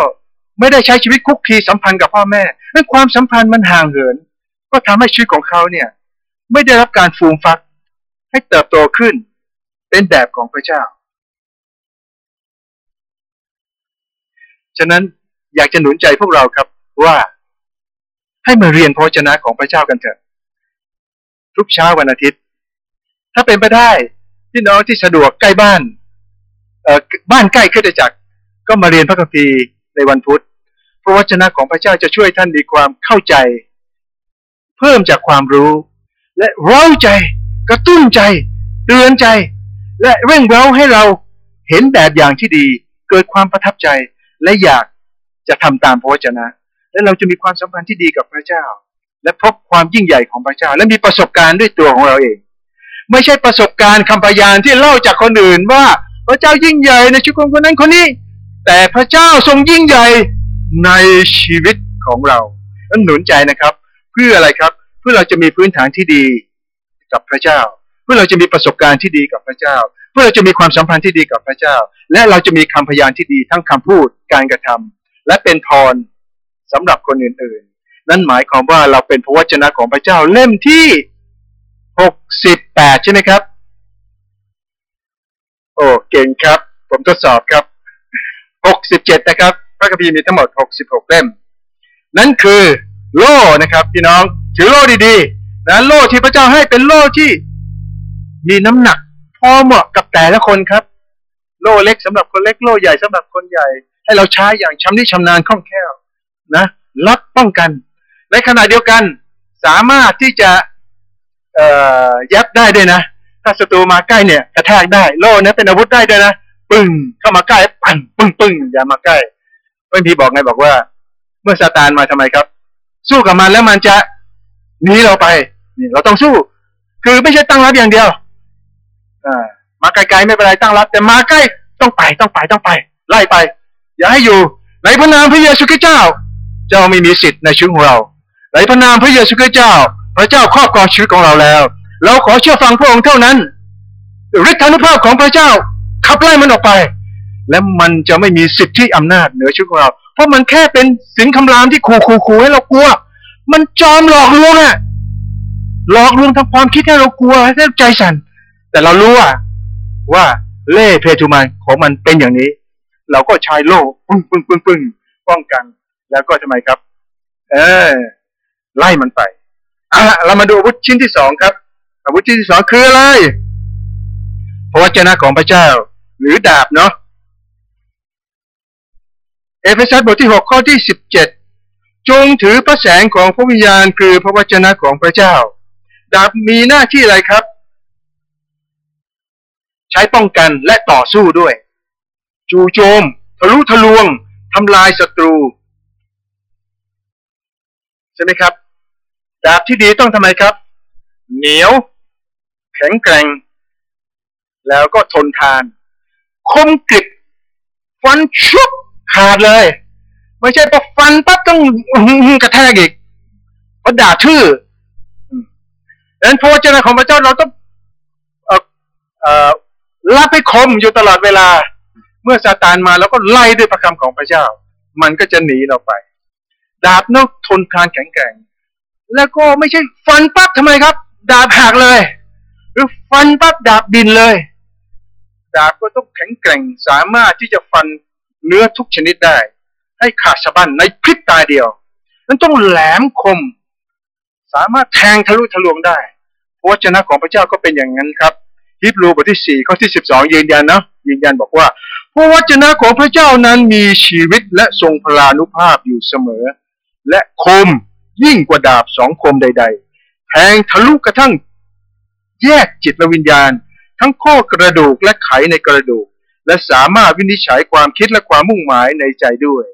ไม่ได้ใช้ชีวิตคุกคีสัมพันธ์กับพ่อแม่นั่นความสัมพันธ์มันห่างเหิน ก็ทำให้ชีวิตของเขาเนี่ย ไม่ได้รับการฟูมฟัก ให้เติบโตขึ้น เป็นแบบของพระเจ้า ฉะนั้นอยากจะหนุนใจพวกเราครับว่า ให้มาเรียนพระชนะของพระเจ้ากันเถอะ ทุกเช้าวันอาทิตย์ ถ้าเป็นไปได้พี่น้องที่สะดวกใกล้บ้านเอ่อบ้านใกล้ขึ้นจักรก็มาเรียนพระคัมภีร์ในวันพุธพระวจนะของพระเจ้าจะช่วยท่านมีความเข้าใจ เพิ่มจากความรู้ และเร้าใจ กระตุ้นใจ เตือนใจ และเร่งเร้าให้เราเห็นแบบอย่างที่ดี เกิดความประทับใจและอยากจะทำตามพระวจนะ และเราจะมีความสัมพันธ์ที่ดีกับพระเจ้า และพบความยิ่งใหญ่ของพระเจ้า และมีประสบการณ์ด้วยตัวของเราเอง ไม่ใช่ประสบการณ์คำพยานที่เล่าจากคนอื่นว่าพระเจ้ายิ่งใหญ่ในชีวิตของคนนั้นคนนี้ แต่พระเจ้าทรงยิ่งใหญ่ในชีวิตของเรานั้นหนุนใจนะครับ เพื่ออะไรครับ พื่อเราจะมีพื้นฐานที่ดีกับพระเจ้า เพื่อเราจะมีประสบการณ์ที่ดีกับพระเจ้า เพื่อเราจะมีความสัมพันธ์ที่ดีกับพระเจ้า และเราจะมีคำพยานที่ดีทั้งคำพูดการกระทำและเป็นพรสำหรับคนอื่นๆ นั่นหมายความว่าเราเป็นพระวจนะของพระเจ้าเล่มที่หกสิบแปดใช่ไหมครับ โอ้เก่งครับ ผมทดสอบครับหกสิบเจ็ดนะครับ พระคัมภีร์มีทั้งหมดหกสิบหกเล่ม นั่นคือโล่นะครับพี่น้อง ถือโล่ดีๆนะโล่ที่พระเจ้าให้เป็นโล่ที่ มีน้ำหนัก พอเหมาะกับแต่ละคนครับ โล่เล็กสำหรับคนเล็กโล่ใหญ่สำหรับคนใหญ่ ให้เราใช้อย่างชำนิชำนาญคล่องแคล่วนะรับป้องกัน ในขณะเดียวกันสามารถที่จะเอ่อยับได้ด้วยนะ ถ้าศัตรูมาใกล้เนี่ย กระแทกได้ โล่นะเป็นอาวุธได้ด้วยนะ ปึ้งเข้ามาใกล้ปังปึ้งปึ้งอย่ามาใกล้พระพีบอกไงบอกว่า เมื่อซาตานมาทำไมครับ สู้กับมันแล้วมันจะ นีเราไปนี่เราต้องสู้ คือไม่ใช่ตั้งรับอย่างเดียวอมาไกลๆไม่เป็นไรตั้งรับ แต่มาใกล้ต้องไปต้องไปต้องไป ไล่ไป อย่าให้อยู่ ในพระนามพระเยซูคริสต์เจ้า เจ้าไม่มีสิทธิ์ในชีวิตของเรา ในพระนามพระเยซูคริสต์เจ้า พระเจ้าครอบครองชีวิตของเราแล้ว เราขอเชื่อฟังพระองค์เท่านั้นฤทธานุภาพของพระเจ้าขับไล่มันออกไป และมันจะไม่มีสิทธิอำนาจเหนือชีวิตของเรา เพราะมันแค่เป็นสินคำรามที่ขู่ขู่ขู่ให้เรากลัว มันจอมหลอกลวงอะหลอกลวงทางความคิดให้เรากลัวให้เราใจสั่นแต่เรารู้ว่าว่าเล่เพทุมันของมันเป็นอย่างนี้ เราก็ใช้โล่ปึ้งปึ้งปึ้งปึ้งป้องกัน แล้วก็ทำไมครับ เออ ไล่มันไปอะเรามาดูอาวุธชิ้นที่สองครับอาวุธชิ้นที่สองคืออะไรพระวจนะของพระเจ้า หรือดาบเนาะเอเฟซัสบทที่หกข้อที่สิบเจ็ด จงถือพระแสงของพระวิญญาณคือพระวจนะของพระเจ้า ดาบมีหน้าที่อะไรครับ ใช้ป้องกันและต่อสู้ด้วย จู่โจม ทะลุทะลวงทำลายศัตรู ใช่ไหมครับ ดาบที่ดีต้องทำไมครับ เหนียว แข็งแกร่ง แล้วก็ทนทาน คมกริบฟันชุบขาดเลย ไม่ใช่พอฟันปั๊บต้องกระแทกอีกเพราะด่าชื่อดังนั้นพระวจนะของพระเจ้าเราต้องรับให้คมอยู่ตลอดเวลา เมื่อซาตานมาแล้วก็ไล่ด้วยพระคำของพระเจ้า มันก็จะหนีเราไป ดาบนกทนทานแข็งแกร่ง แล้วก็ไม่ใช่ฟันปั๊บทำไมครับ ดาบหักเลย หรือฟันปั๊บดาบดินเลย ดาบก็ต้องแข็งแกร่งสามารถที่จะฟันเนื้อทุกชนิดได้ ให้ขาดสะบั้นในพริบตาเดียว นั้นต้องแหลมคม สามารถแทงทะลุทะลวงได้พระวจนะของพระเจ้าก็เป็นอย่างนั้นครับฮิบรูบทที่สี่ข้อที่สิบสองยืนยันนะยืนยันบอกว่าพระวจนะของพระเจ้านั้นมีชีวิตและทรงพลานุภาพอยู่เสมอ และคมยิ่งกว่าดาบสองคมใด ๆ แทงทะลุกระทั่ง แยกจิตและวิญญาณ ทั้งข้อกระดูกและไขในกระดูก และสามารถวินิจฉัยความคิดและความมุ่งหมายในใจด้วย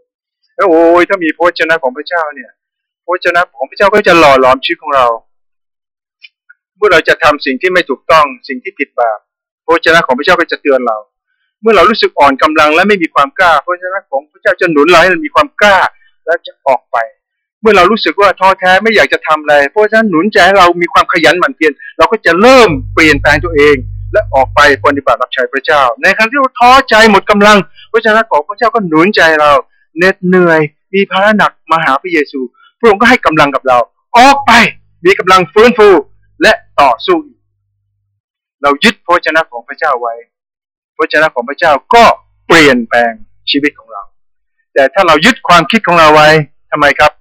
แล้วโอ้ยถ้ามีพระวจนะของพระเจ้าเนี่ยพระวจนะของพระเจ้าก็จะหล่อหลอมชีวิตของเรา เมื่อเราจะทำสิ่งที่ไม่ถูกต้องสิ่งที่ผิดบาปพระวจนะของพระเจ้าก็จะเตือนเรา เมื่อเรารู้สึกอ่อนกำลังและไม่มีความกล้าพระวจนะของพระเจ้าจะหนุนเราให้เรามีความกล้าและจะออกไป เมื่อเรารู้สึกว่าท้อแท้ไม่อยากจะทำอะไรพระฉะนั้นหนุนใจให้เรามีความขยันหมั่นเพียรเราก็จะเริ่มเปลี่ยนแปลงตัวเองและออกไปปฏิบัติรับใช้พระเจ้า ในขณะที่เราท้อใจหมดกำลัง พระเจ้าของพระเจ้าก็หนุนใจเรา เหน็ดเหนื่อย มีภาระหนักมาหาพระเยซู พระองค์ก็ให้กำลังกับเรา ออกไปมีกำลังฟื้นฟูและต่อสู้อีกเรายึดพระวจนะของพระเจ้าไว้ พระวจนะของพระเจ้าก็เปลี่ยนแปลงชีวิตของเรา แต่ถ้าเรายึดความคิดของเราไว้ทำไมครับ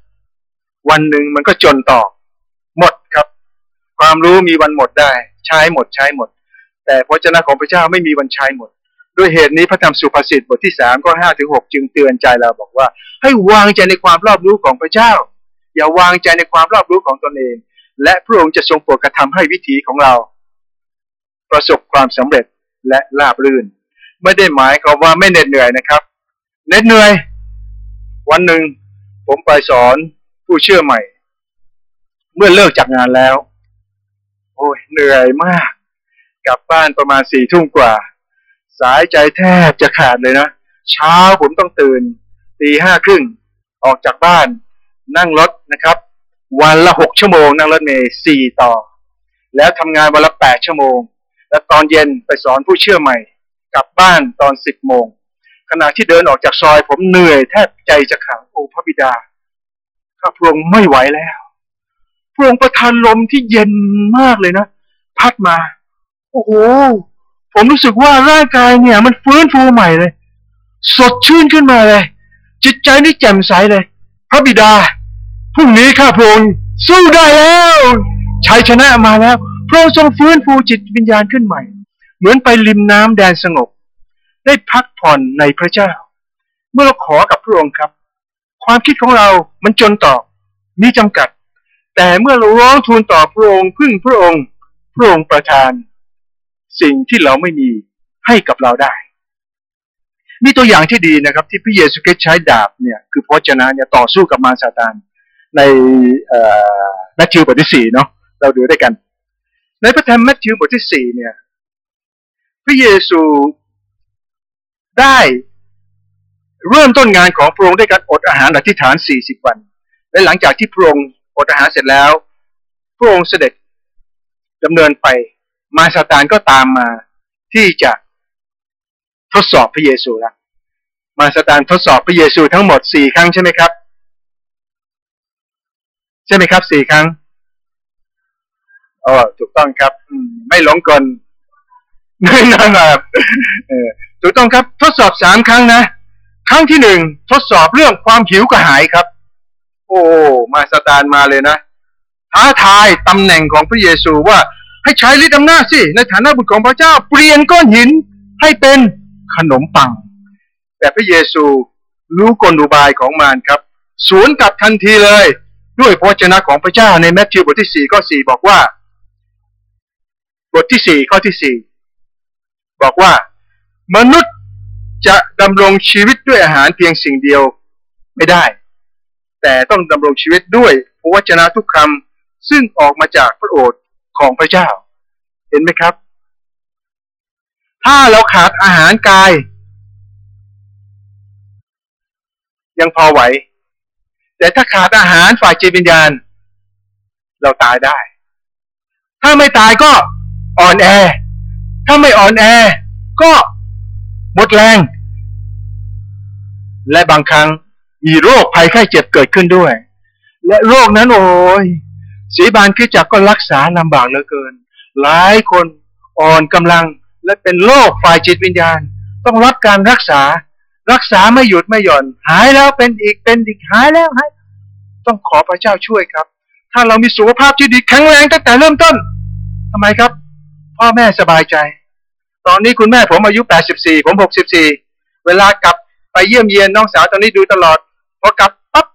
วันหนึ่งมันก็จนต่อ หมดครับ ความรู้มีวันหมดได้ ใช้หมดใช้หมด แต่พระวจนะของพระเจ้าไม่มีวันใช้หมด ด้วยเหตุนี้พระธรรมสุภาษิตบทที่สามข้อห้าถึงหกจึงเตือนใจเราบอกว่า ให้วางใจในความรอบรู้ของพระเจ้า อย่าวางใจในความรอบรู้ของตนเอง และพระองค์จะทรงโปรดกระทำให้วิถีของเรา ประสบความสำเร็จและราบรื่น ไม่ได้หมายความว่าไม่เหน็ดเหนื่อยนะครับเหน็ดเหนื่อย วันหนึ่งผมไปสอนผู้เชื่อใหม่ เมื่อเลิกจากงานแล้ว โอ้ยเหนื่อยมาก กลับบ้านประมาณสี่ทุ่มกว่า สายใจแทบจะขาดเลยนะ เช้าผมต้องตื่นตีห้าครึ่งออกจากบ้าน นั่งรถนะครับ วันละหกชั่วโมง นั่งรถเมล์สี่ต่อ แล้วทำงานวันละแปดชั่วโมง แล้วตอนเย็นไปสอนผู้เชื่อใหม่ กลับบ้านตอนสิบโมงขณะที่เดินออกจากซอย ผมเหนื่อยแทบใจจะขาดโอ้พระบิดาข้าพระองค์ไม่ไหวแล้วพระองค์ประทานลมที่เย็นมากเลยนะ พัดมา โอ้โห ผมรู้สึกว่าร่างกายเนี่ย มันฟื้นฟูใหม่เลย สดชื่นขึ้นมาเลย จิตใจนี่แจ่มใสเลย พระบิดาพรุ่งนี้ข้าพระองค์สู้ได้แล้วชัยชนะมาแล้วพระองค์ทรงฟื้นฟูจิตวิญญาณขึ้นใหม่ เหมือนไปริมน้ำแดนสงบ ได้พักผ่อนในพระเจ้า เมื่อเราขอกับพระองค์ครับ ความคิดของเรามันจนต่อมีจำกัด แต่เมื่อเราร้องทูลต่อพระองค์พึ่งพระองค์ พระองค์ประทาน สิ่งที่เราไม่มีให้กับเราได้ มีตัวอย่างที่ดีนะครับ ที่พระเยซูคริสต์ใช้ดาบเนี่ยคือพระเจ้าเนี่ยต่อสู้กับมารซาตานในแมทธิวบทที่สี่เนาะเราดูด้วยกัน ในพระธรรมแมทธิวบทที่สี่เนี่ยพระเยซูได้เริ่มต้นงานของพระองค์ด้วยการอดอาหารอธิษฐานสี่สิบวัน และหลังจากที่พระองค์อดอาหารเสร็จแล้ว พระองค์เสด็จดำเนินไป มาซาตานก็ตามมาที่จะทดสอบพระเยซูละมาซาตานทดสอบพระเยซูทั้งหมดสี่ครั้งใช่ไหมครับ ใช่ไหมครับสี่ครั้งอ๋อถูกต้องครับไม่หลงกลไม่นั่นแบบถูกต้องครับ ทดสอบสามครั้งนะ ครั้งที่หนึ่งทดสอบเรื่องความหิวกระหายครับ โอ้มาสตานมาเลยนะท้าทายตำแหน่งของพระเยซูว่า ให้ใช้ฤทธิ์อำนาจสิ ในฐานะบุตรของพระเจ้า เปลี่ยนก้อนหินให้เป็นขนมปัง แต่พระเยซูรู้กลอุบายของมารครับ สวนกลับทันทีเลย ด้วยพระชนะของพระเจ้าในแมทธิวบทที่สี่ข้อสี่บอกว่า บทที่สี่ข้อที่สี่บอกว่า มนุษย์จะดำรงชีวิตด้วยอาหารเพียงสิ่งเดียวไม่ได้ แต่ต้องดำรงชีวิตด้วยพระวจนะทุกคำซึ่งออกมาจากพระโอษฐ์ ของพระเจ้า เห็นไหมครับ ถ้าเราขาดอาหารกาย ยังพอไหว แต่ถ้าขาดอาหารฝ่ายจิตวิญญาณ เราตายได้ ถ้าไม่ตายก็อ่อนแอ ถ้าไม่อ่อนแอ ก็หมดแรง และบางครั้งมีโรคภัยไข้เจ็บเกิดขึ้นด้วย และโรคนั้นโอ้ย สีบานคิดจักก็รักษาลำบากเหลือเกิน หลายคนอ่อนกำลังและเป็นโรคฝ่ายจิตวิญญาณ ต้องรับการรักษา รักษาไม่หยุดไม่หย่อน หายแล้วเป็นอีกเป็นอีกหายแล้วหายต้องขอพระเจ้าช่วยครับ ถ้าเรามีสุขภาพที่ดีแข็งแรงตั้งแต่เริ่มต้นทำไมครับ พ่อแม่สบายใจ ตอนนี้คุณแม่ผมอายุ 84 ผม 64 เวลากลับไปเยี่ยมเยียนน้องสาวตอนนี้ดูตลอดพอกลับปั๊บ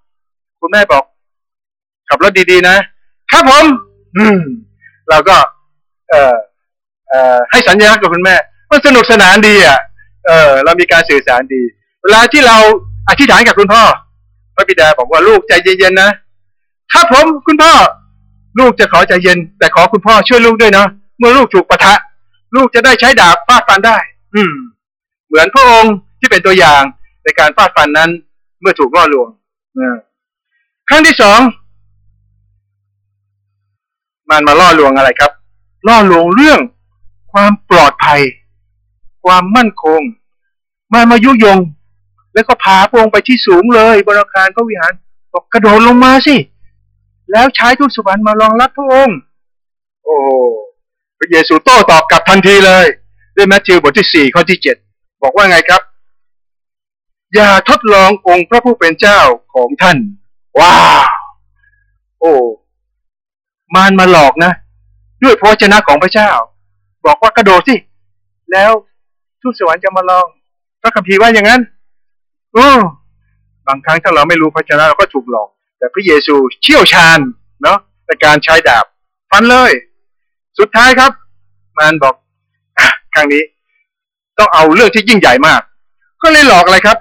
คุณแม่บอกขับรถดีๆนะ ครับผม อืม เราก็ เอ่อเอ่อให้สัญญากับคุณแม่มันสนุกสนานดีอะ เออ เรามีการสื่อสารดี เวลาที่เราอธิษฐานกับคุณพ่อ พระบิดาบอกว่าลูกใจเย็นๆนะครับผมคุณพ่อ ลูกจะขอใจเย็น แต่ขอคุณพ่อช่วยลูกด้วยนะเมื่อลูกถูกปะทะ ลูกจะได้ใช้ดาบฟาดฟันได้ อืม เหมือนพระองค์ที่เป็นตัวอย่างในการฟาดฟันนั้น เมื่อถูกล่อลวงครั้งที่สอง มันมาล่อลวงอะไรครับ ล่อลวงเรื่องความปลอดภัย ความมั่นคงมามายุยง แล้วก็พาพระองค์ไปที่สูงเลยบนอาคารพระวิหารบอกกระโดดลงมาสิ แล้วใช้ทูตสวรรค์มารองรับพระองค์ โอ้พระเยซูโต้ตอบกลับทันทีเลย ด้วยแมทธิวบทที่สี่ข้อที่เจ็ดบอกว่าไงครับ อย่าทดลององค์พระผู้เป็นเจ้าของท่าน ว้าว โอ้ มารมาหลอกนะ ด้วยพระชนะของพระเจ้า บอกว่ากระโดดสิ แล้วทูตสวรรค์จะมาลอง พระคัมภีร์ว่าอย่างนั้นโอ้บางครั้งถ้าเราไม่รู้พระชนะเราก็ถูกหลอก แต่พระเยซูเชี่ยวชาญเนาะในการใช้ดาบฟันเลย สุดท้ายครับ มารบอกครั้งนี้ ต้องเอาเรื่องที่ยิ่งใหญ่มาก ก็เลยหลอกอะไรครับ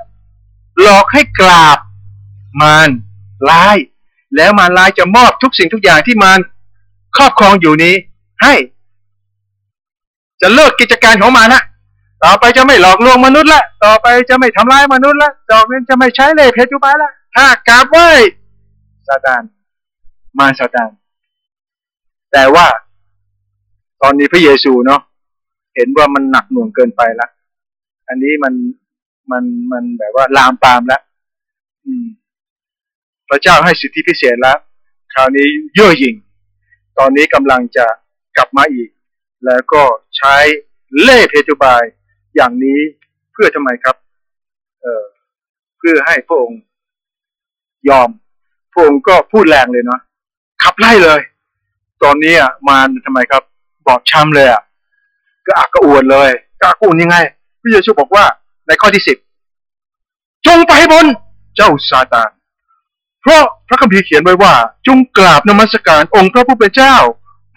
หลอกให้กราบมารร้าย แล้วมารร้ายจะมอบทุกสิ่งทุกอย่างที่มาร ครอบครองอยู่นี้ ให้ จะเลิกกิจการของมานะต่อไปจะไม่หลอกลวงมนุษย์ละต่อไปจะไม่ทำร้ายมนุษย์ละต่อไปจะไม่ใช้เล่ห์เพชรจุบายละถ้ากราบไหว้ซาตานมาซาตานแต่ว่า ตอนนี้พระเยซูเนาะเห็นว่ามันหนักหน่วงเกินไปละอันนี้มันมันมันแบบว่าลามปามแล้วพระเจ้าให้สิทธิพิเศษแล้ว คราวนี้เย่อหยิ่ง ตอนนี้กำลังจะกลับมาอีก แล้วก็ใช้เล่ห์เพทุบายอย่างนี้เพื่อทำไมครับเออเพื่อให้พระองค์ยอม พระองค์ก็พูดแรงเลยเนาะขับไล่เลย ตอนนี้อะมารทำไมครับ บอบช้ำเลยอะก็อักกระอวดเลยก็อักกระอวดยังไงพระเยซูบอกว่าในข้อที่สิบจงไปบน เจ้าซาตาน เพราะพระคัมภีร์เขียนไว้ว่า จงกราบนมัสการองค์พระผู้เป็นเจ้า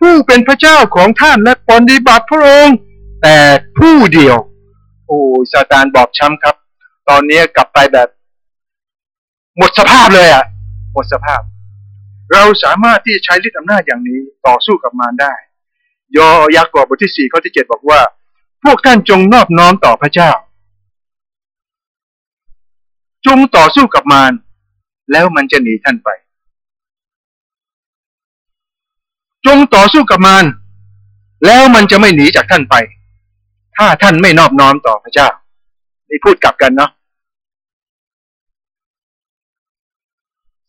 ผู้เป็นพระเจ้าของท่านและปฏิบัติพระองค์ แต่ผู้เดียว โอ้ซาตานบอบช้ำครับ ตอนนี้กลับไปแบบ หมดสภาพเลยอะ หมดสภาพ เราสามารถที่จะใช้ฤทธิ์อำนาจอย่างนี้ต่อสู้กับมารได้ ยอยักษ์บทที่สี่ข้อที่เจ็ดบอกว่า พวกท่านจงนอบน้อมต่อพระเจ้า จงต่อสู้กับมาร แล้วมันจะหนีท่านไป จงต่อสู้กับมารแล้วมันจะไม่หนีจากท่านไป ถ้าท่านไม่นอบน้อมต่อพระเจ้านี่พูดกลับกันเนาะ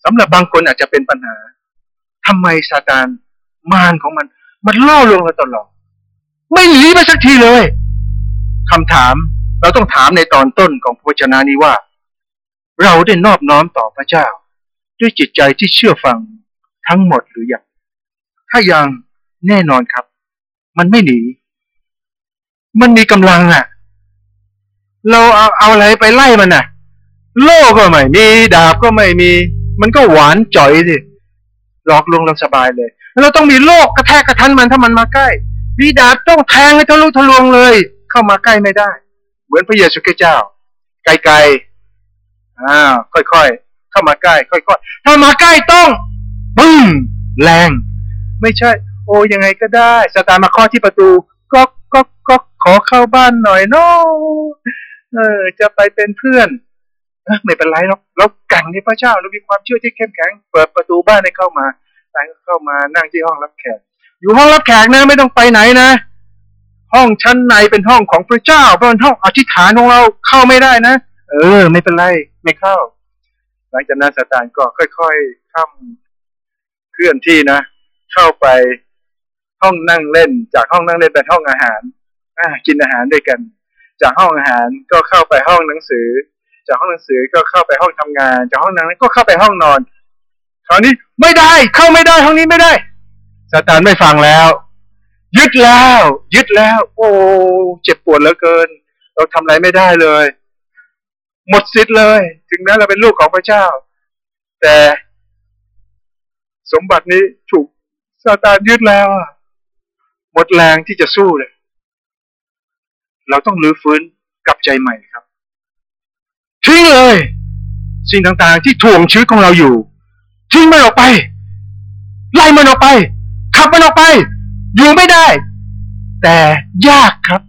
สำหรับบางคนอาจจะเป็นปัญหาทำไมซาตานมารของมัน มันล่อลวงเราตลอดไม่หนีไปสักทีเลยคำถามเราต้องถามในตอนต้นของพระวจนะนี้ว่า เราได้นอบน้อมต่อพระเจ้า ด้วยจิตใจที่เชื่อฟังทั้งหมดหรือยังถ้ายังแน่นอนครับ มันไม่หนี มันมีกำลังอะ่ะ เราเอาเอาอะไรไปไล่มันอะ โล่ก็ไม่มีดาบก็ไม่มี มันก็หวานจ่อยสิหลอกลวงเราสบายเลย เราต้องมีโลกกระแทกกระทันมันถ้ามันมาใกล้มีดาบต้องแทงให้ทะลุทะลวงเลย เข้ามาใกล้ไม่ได้ เหมือนพระเยซูคริสต์เจ้า ไกลๆ อ่าค่อยๆ เข้ามาใกล้ ค่อยๆ ถ้ามาใกล้ต้องปึ้งแรง ไม่ใช่ โอ้ยังไงก็ได้สตาร์มาข้อที่ประตูก็ก็ก็ขอเข้าบ้านหน่อยเนาะเออ จะไปเป็นเพื่อนไม่เป็นไรหรอกเราแก่งในพระเจ้าเรามีความเชื่อที่เข้มแข็ง เปิดประตูบ้านให้เข้ามาแตงเข้ามานั่งที่ห้องรับแขก อยู่ห้องรับแขกนะไม่ต้องไปไหนนะ ห้องชั้นในเป็นห้องของพระเจ้าเป็นห้องอธิษฐานของเราเข้าไม่ได้นะ เออ ไม่เป็นไร ไม่เข้า หลังจากนั้นซาตานก็ค่อยๆข้ามเคลื่อนที่นะ เข้าไปห้องนั่งเล่น จากห้องนั่งเล่นเป็นห้องอาหารอ่ากินอาหารด้วยกัน จากห้องอาหารก็เข้าไปห้องหนังสือ จากห้องหนังสือก็เข้าไปห้องทำงาน จากห้องนั้นก็เข้าไปห้องนอนคราวนี้ไม่ได้ เข้าไม่ได้ห้องนี้ไม่ได้ซาตานไม่ฟังแล้ว ยึดแล้ว ยึดแล้ว โอ้เจ็บปวดเหลือเกิน เราทำอะไรไม่ได้เลย หมดสิทธิ์เลย ถึงแม้เราเป็นลูกของพระเจ้า แต่สมบัตินี้ถูกซาตานยึดแล้วหมดแรงที่จะสู้เลย เราต้องรื้อฟื้นกลับใจใหม่ครับทิ้งเลย สิ่งต่างๆ ที่ถ่วงชีวิตของเราอยู่ ทิ้งมันออกไป ไล่มันออกไป ขับมันออกไป อยู่ไม่ได้ แต่ยากครับ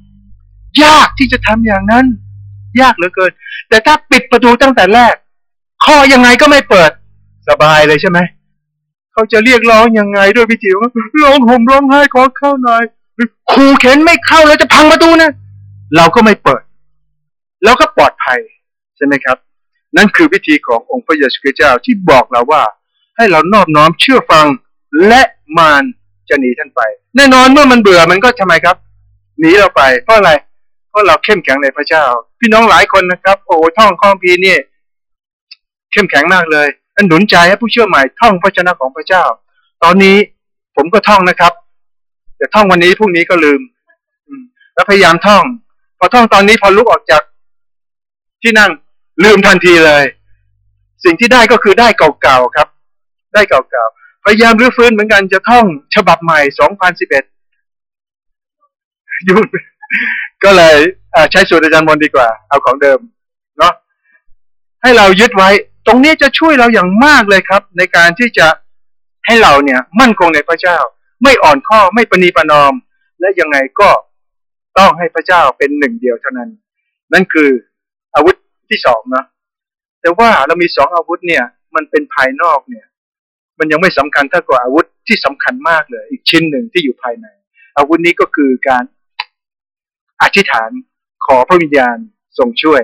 ยากที่จะทำอย่างนั้น ยากเหลือเกิน แต่ถ้าปิดประตูตั้งแต่แรก ข้อยังไงก็ไม่เปิด สบายเลยใช่ไหมเขาจะเรียกร้องยังไงด้วยวิธีว่าร้องห่มร้องไห้ขอเข้าหน่อยขู่เข็นไม่เข้าแล้วจะพังประตูนะเราก็ไม่เปิด แล้วก็ปลอดภัยใช่ไหมครับ นั่นคือวิธีขององค์พระเยซูคริสต์เจ้าที่บอกเราว่า ให้เรานอบน้อมเชื่อฟังและมารจะหนีท่านไป แน่นอนเมื่อมันเบื่อมันก็ทำไมครับหนีเราไปเพราะอะไร เพราะเราเข้มแข็งในพระเจ้า พี่น้องหลายคนนะครับ โอ้ท่องข้องพีนี่เข้มแข็งมากเลยอันหนุนใจให้ผู้เชื่อใหม่ท่องพระชนะของพระเจ้า ตอนนี้ผมก็ท่องนะครับแต่ท่องวันนี้พรุ่งนี้ก็ลืม แล้วพยายามท่อง พอท่องตอนนี้พอลุกออกจากที่นั่งลืมทันทีเลย สิ่งที่ได้ก็คือได้เก่าๆครับ ได้เก่าๆพยายามรื้อฟื้นเหมือนกันจะท่องฉบับใหม่ 2011ยุ่น ก็เลยใช้สูตรอาจารย์มนดีกว่า เอาของเดิมเนาะให้เรายึดไว้ ตรงนี้จะช่วยเราอย่างมากเลยครับ ในการที่จะให้เราเนี่ย มั่นคงในพระเจ้า ไม่อ่อนข้อไม่ปณีประนอม และยังไงก็ต้องให้พระเจ้าเป็นหนึ่งเดียวเท่านั้น นั่นคืออาวุธที่สองนะแต่ว่าเรามีสองอาวุธเนี่ย มันเป็นภายนอกเนี่ย มันยังไม่สำคัญเท่ากับอาวุธที่สำคัญมากเลย อีกชิ้นหนึ่งที่อยู่ภายใน อาวุธนี้ก็คือการ อธิษฐานขอพระวิญญาณทรงช่วย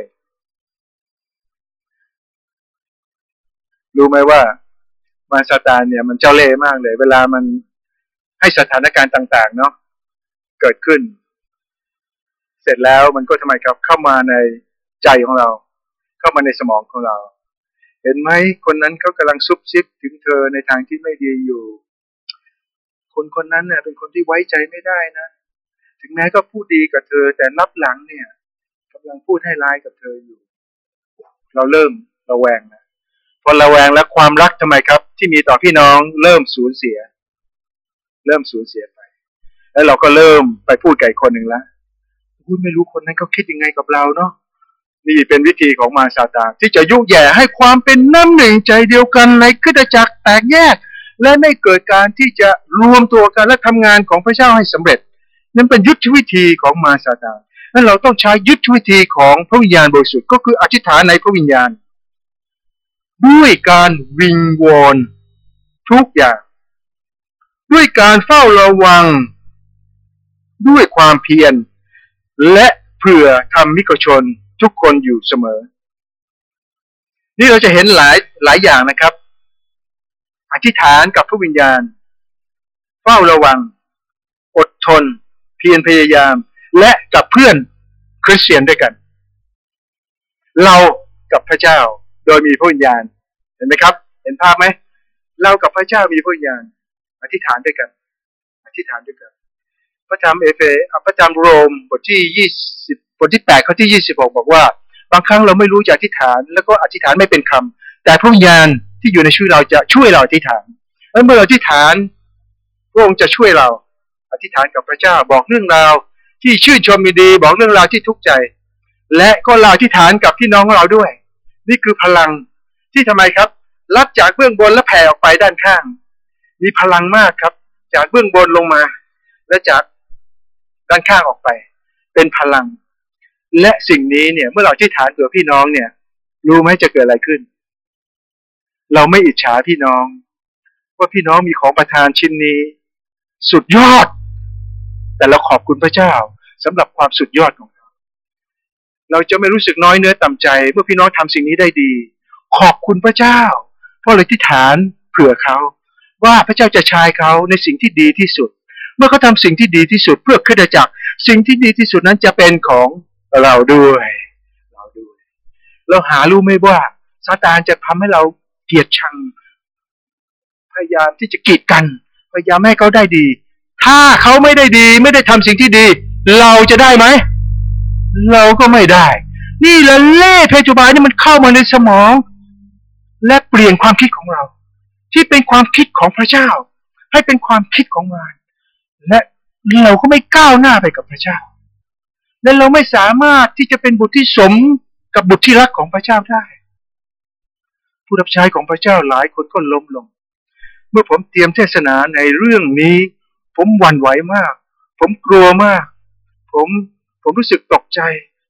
รู้ไหมว่ามาซาตานเนี่ยมันเจ้าเล่ห์มากเลย เวลามันให้สถานการณ์ต่างๆ เนาะเกิดขึ้น เสร็จแล้วมันก็ทำไมครับเข้ามาในใจของเรา เข้ามาในสมองของเรา เห็นไหมคนนั้นเขากำลังซุบซิบถึงเธอในทางที่ไม่ดีอยู่ คนคนนั้นเนี่ยเป็นคนที่ไว้ใจไม่ได้นะ ถึงแม้ก็พูดดีกับเธอ แต่รับหลังเนี่ยกำลังพูดให้ร้ายกับเธออยู่ เราเริ่มระแวงนะพอระแวงแล้วความรักทำไมครับ ที่มีต่อพี่น้องเริ่มสูญเสีย เริ่มสูญเสียไป แล้วเราก็เริ่มไปพูดกับคนหนึ่งล้วพูดไม่รู้คนนั้นเขาคิดยังไงกับเราเนาะนี่เป็นวิธีของมาซาตานที่จะยุแย่ให้ความเป็นน้ำหนึ่งใจเดียวกันในขึ้นจักรแตกแยก และไม่เกิดการที่จะรวมตัวกันและทำงานของพระเจ้าให้สำเร็จ นั่นเป็นยุทธวิธีของมาซาตานนั้นเราต้องใช้ยุทธวิธีของพระวิญญาณบริสุทธิ์ก็คืออธิษฐานในพระวิญญาณ ด้วยการวิงวอนทุกอย่าง ด้วยการเฝ้าระวัง ด้วยความเพียร และเผื่อทำมิกชนทุกคนอยู่เสมอ นี่เราจะเห็นหลายหลายอย่างนะครับ อธิษฐานกับพระวิญญาณ เฝ้าระวัง อดทน เพียรพยายาม และกับเพื่อนคริสเตียนด้วยกัน เรากับพระเจ้าโดยมีพระวิญญาณเห็นไหมครับ เห็นภาพไหมเรากับพระเจ้ามีพระวิญญาณ อธิษฐานด้วยกัน อธิษฐานด้วยกัน พระธรรมเอเฟพระธรรมโรมบทที่ยี่สิบบทที่แปดข้อที่ยี่สิบหกบอกว่า บางครั้งเราไม่รู้จะอธิษฐาน แล้วก็อธิษฐานไม่เป็นคำแต่พระวิญญาณที่อยู่ในชีวิตเราจะช่วยเราอธิษฐานเมื่อเราอธิษฐานพระองค์จะช่วยเรา อธิษฐานกับพระเจ้าบอกเรื่องราวที่ชื่นชมมีดีบอกเรื่องราวที่ทุกข์ใจ และก็ลาอธิษฐานกับพี่น้องเราด้วย นี่คือพลังที่ทำไมครับ รับจากเบื้องบนและแผ่ออกไปด้านข้าง มีพลังมากครับ จากเบื้องบนลงมา และจากด้านข้างออกไป เป็นพลัง และสิ่งนี้เนี่ยเมื่อเราอธิษฐานกับพี่น้องเนี่ย รู้ไหมจะเกิดอะไรขึ้น เราไม่อิจฉาพี่น้อง ว่าพี่น้องมีของประทานชิ้นนี้ สุดยอด แต่เราขอบคุณพระเจ้าสำหรับความสุดยอดของเรา เราจะไม่รู้สึกน้อยเนื้อต่ำใจ เมื่อพี่น้องทำสิ่งนี้ได้ดี ขอบคุณพระเจ้า เพราะเลยที่ฐานเผื่อเขา ว่าพระเจ้าจะชายเขาในสิ่งที่ดีที่สุด เมื่อเขาทาสิ่งที่ดีที่สุดเพื่อขึ้นจักสิ่งที่ดีที่สุดนั้นจะเป็นของเราด้วยเราด้วย เราหารู้ไม่ว่าซาตานจะทำให้เราเกลียดชัง พยายามที่จะกีดกัน พยายามให้เขาได้ดี ถ้าเขาไม่ได้ดีไม่ได้ทำสิ่งที่ดี เราจะได้ไหม เราก็ไม่ได้ นี่ละเล่เพจุบายนี่มันเข้ามาในสมอง และเปลี่ยนความคิดของเรา ที่เป็นความคิดของพระเจ้า ให้เป็นความคิดของมารและเราก็ไม่ก้าวหน้าไปกับพระเจ้า และเราไม่สามารถที่จะเป็นบุตรที่สมกับบุตรที่รักของพระเจ้าได้ ผู้รับใช้ของพระเจ้าหลายคนก็ล้มลง เมื่อผมเตรียมเทศนาในเรื่องนี้ ผมหวั่นไหวมาก ผมกลัวมาก ผมผมรู้สึกตกใจ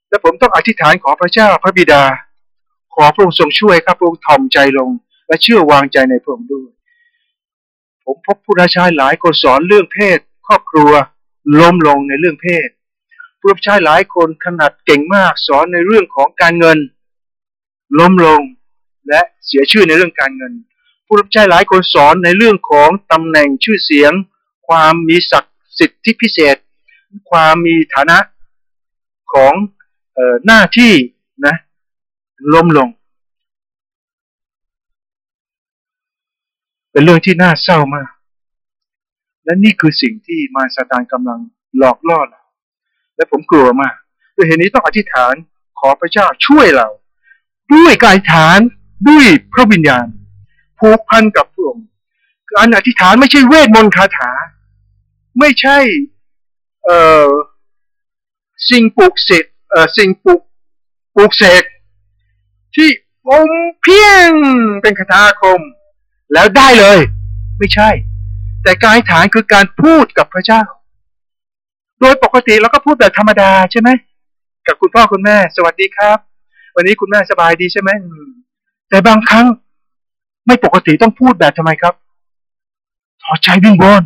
และผมต้องอธิษฐานขอพระเจ้าพระบิดา ขอพระองค์ทรงช่วยครับพระองค์ถ่อมใจลง และเชื่อวางใจในพระองค์ด้วย ผมพบผู้ราชายหลายคนสอนเรื่องเพศ ครอบครัวล้มลงในเรื่องเพศผู้รับใช้หลายคนขนาดเก่งมากสอนในเรื่องของการเงิน ล้มลงและเสียชื่อในเรื่องการเงิน ผู้รับใช้หลายคนสอนในเรื่องของตำแหน่งชื่อเสียง ความมีศักดิ์สิทธิพิเศษ ความมีฐานะของออหน้าที่นะล้มลง เป็นเรื่องที่น่าเศร้ามาก และนี่คือสิ่งที่มารซาตานกำลังหลอกล่อเราและผมกลัวมากด้วยเหตุนี้ต้องอธิษฐานขอพระเจ้าช่วยเรา ด้วยการฐานด้วยพระวิญญาณผูกพันกับพระองค์การอธิษฐานไม่ใช่เวทมนต์คาถา ไม่ใช่ เอ่อสิ่งปลูกเสร็จเอ่อสิ่งปลูกปลูกเสกที่อมเพียงเป็นคาถาคม แล้วได้เลย ไม่ใช่ แต่การฐานคือการพูดกับพระเจ้า โดยปกติเราก็พูดแบบธรรมดาใช่ไหมกับคุณพ่อคุณแม่ สวัสดีครับ วันนี้คุณแม่สบายดีใช่ไหมแต่บางครั้ง ไม่ปกติต้องพูดแบบทำไมครับถอดใจวิ่งบน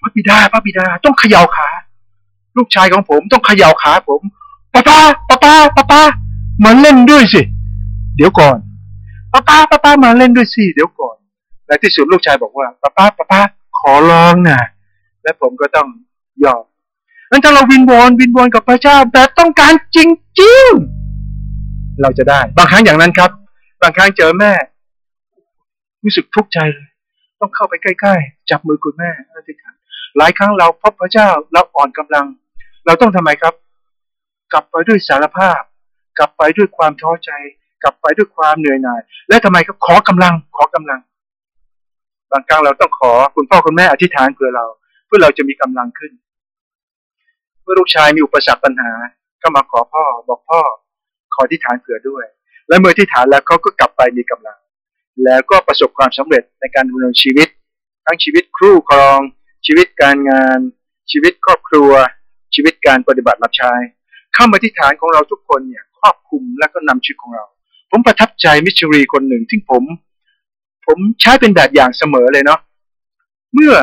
พระบิดาพระบิดาต้องเขย่าขา ลูกชายของผมต้องเขย่าขาผมป้าป้าป้าป้าป้าป้ามาเล่นด้วยสิ เดี๋ยวก่อนป้าป้าป้าป้ามาเล่นด้วยสิเดี๋ยวก่อน และที่สุดลูกชายบอกว่าป้าป้าป้าป้าขอร้องนะและผมก็ต้องยอมนั้นถ้าเราวินวอนวินวอนกับพระเจ้าแบบต้องการจริงๆ เราจะได้ บางครั้งอย่างนั้นครับ บางครั้งเจอแม่ รู้สึกทุกข์ใจเลย ต้องเข้าไปใกล้ๆ จับมือคุณแม่อธิษฐาน หลายครั้งเราพบพระเจ้าเราอ่อนกำลัง เราต้องทำไมครับ กลับไปด้วยสารภาพ กลับไปด้วยความท้อใจ กลับไปด้วยความเหนื่อยหน่าย และทำไมครับขอกำลังขอกำลัง บางครั้งเราต้องขอคุณพ่อคุณแม่อธิษฐานเพื่อเรา เพื่อเราจะมีกำลังขึ้น เมื่อลูกชายมีอุปสรรคปัญหา ก็มาขอพ่อ บอกพ่อ ขออธิษฐานเผื่อด้วย และเมื่ออธิษฐานแล้วเขาก็กลับไปมีกำลัง แล้วก็ประสบความสำเร็จในการดำเนินชีวิต ทั้งชีวิตครู่ครอง ชีวิตการงาน ชีวิตครอบครัว ชีวิตการปฏิบัติรับใช้เข้ามาที่ฐานของเราทุกคนเนี่ยครอบคลุมและก็นำชีวิตของเรา ผมประทับใจมิชรีคนหนึ่งที่ผม ผมใช้เป็นแบบอย่างเสมอเลยเนาะเมื่อ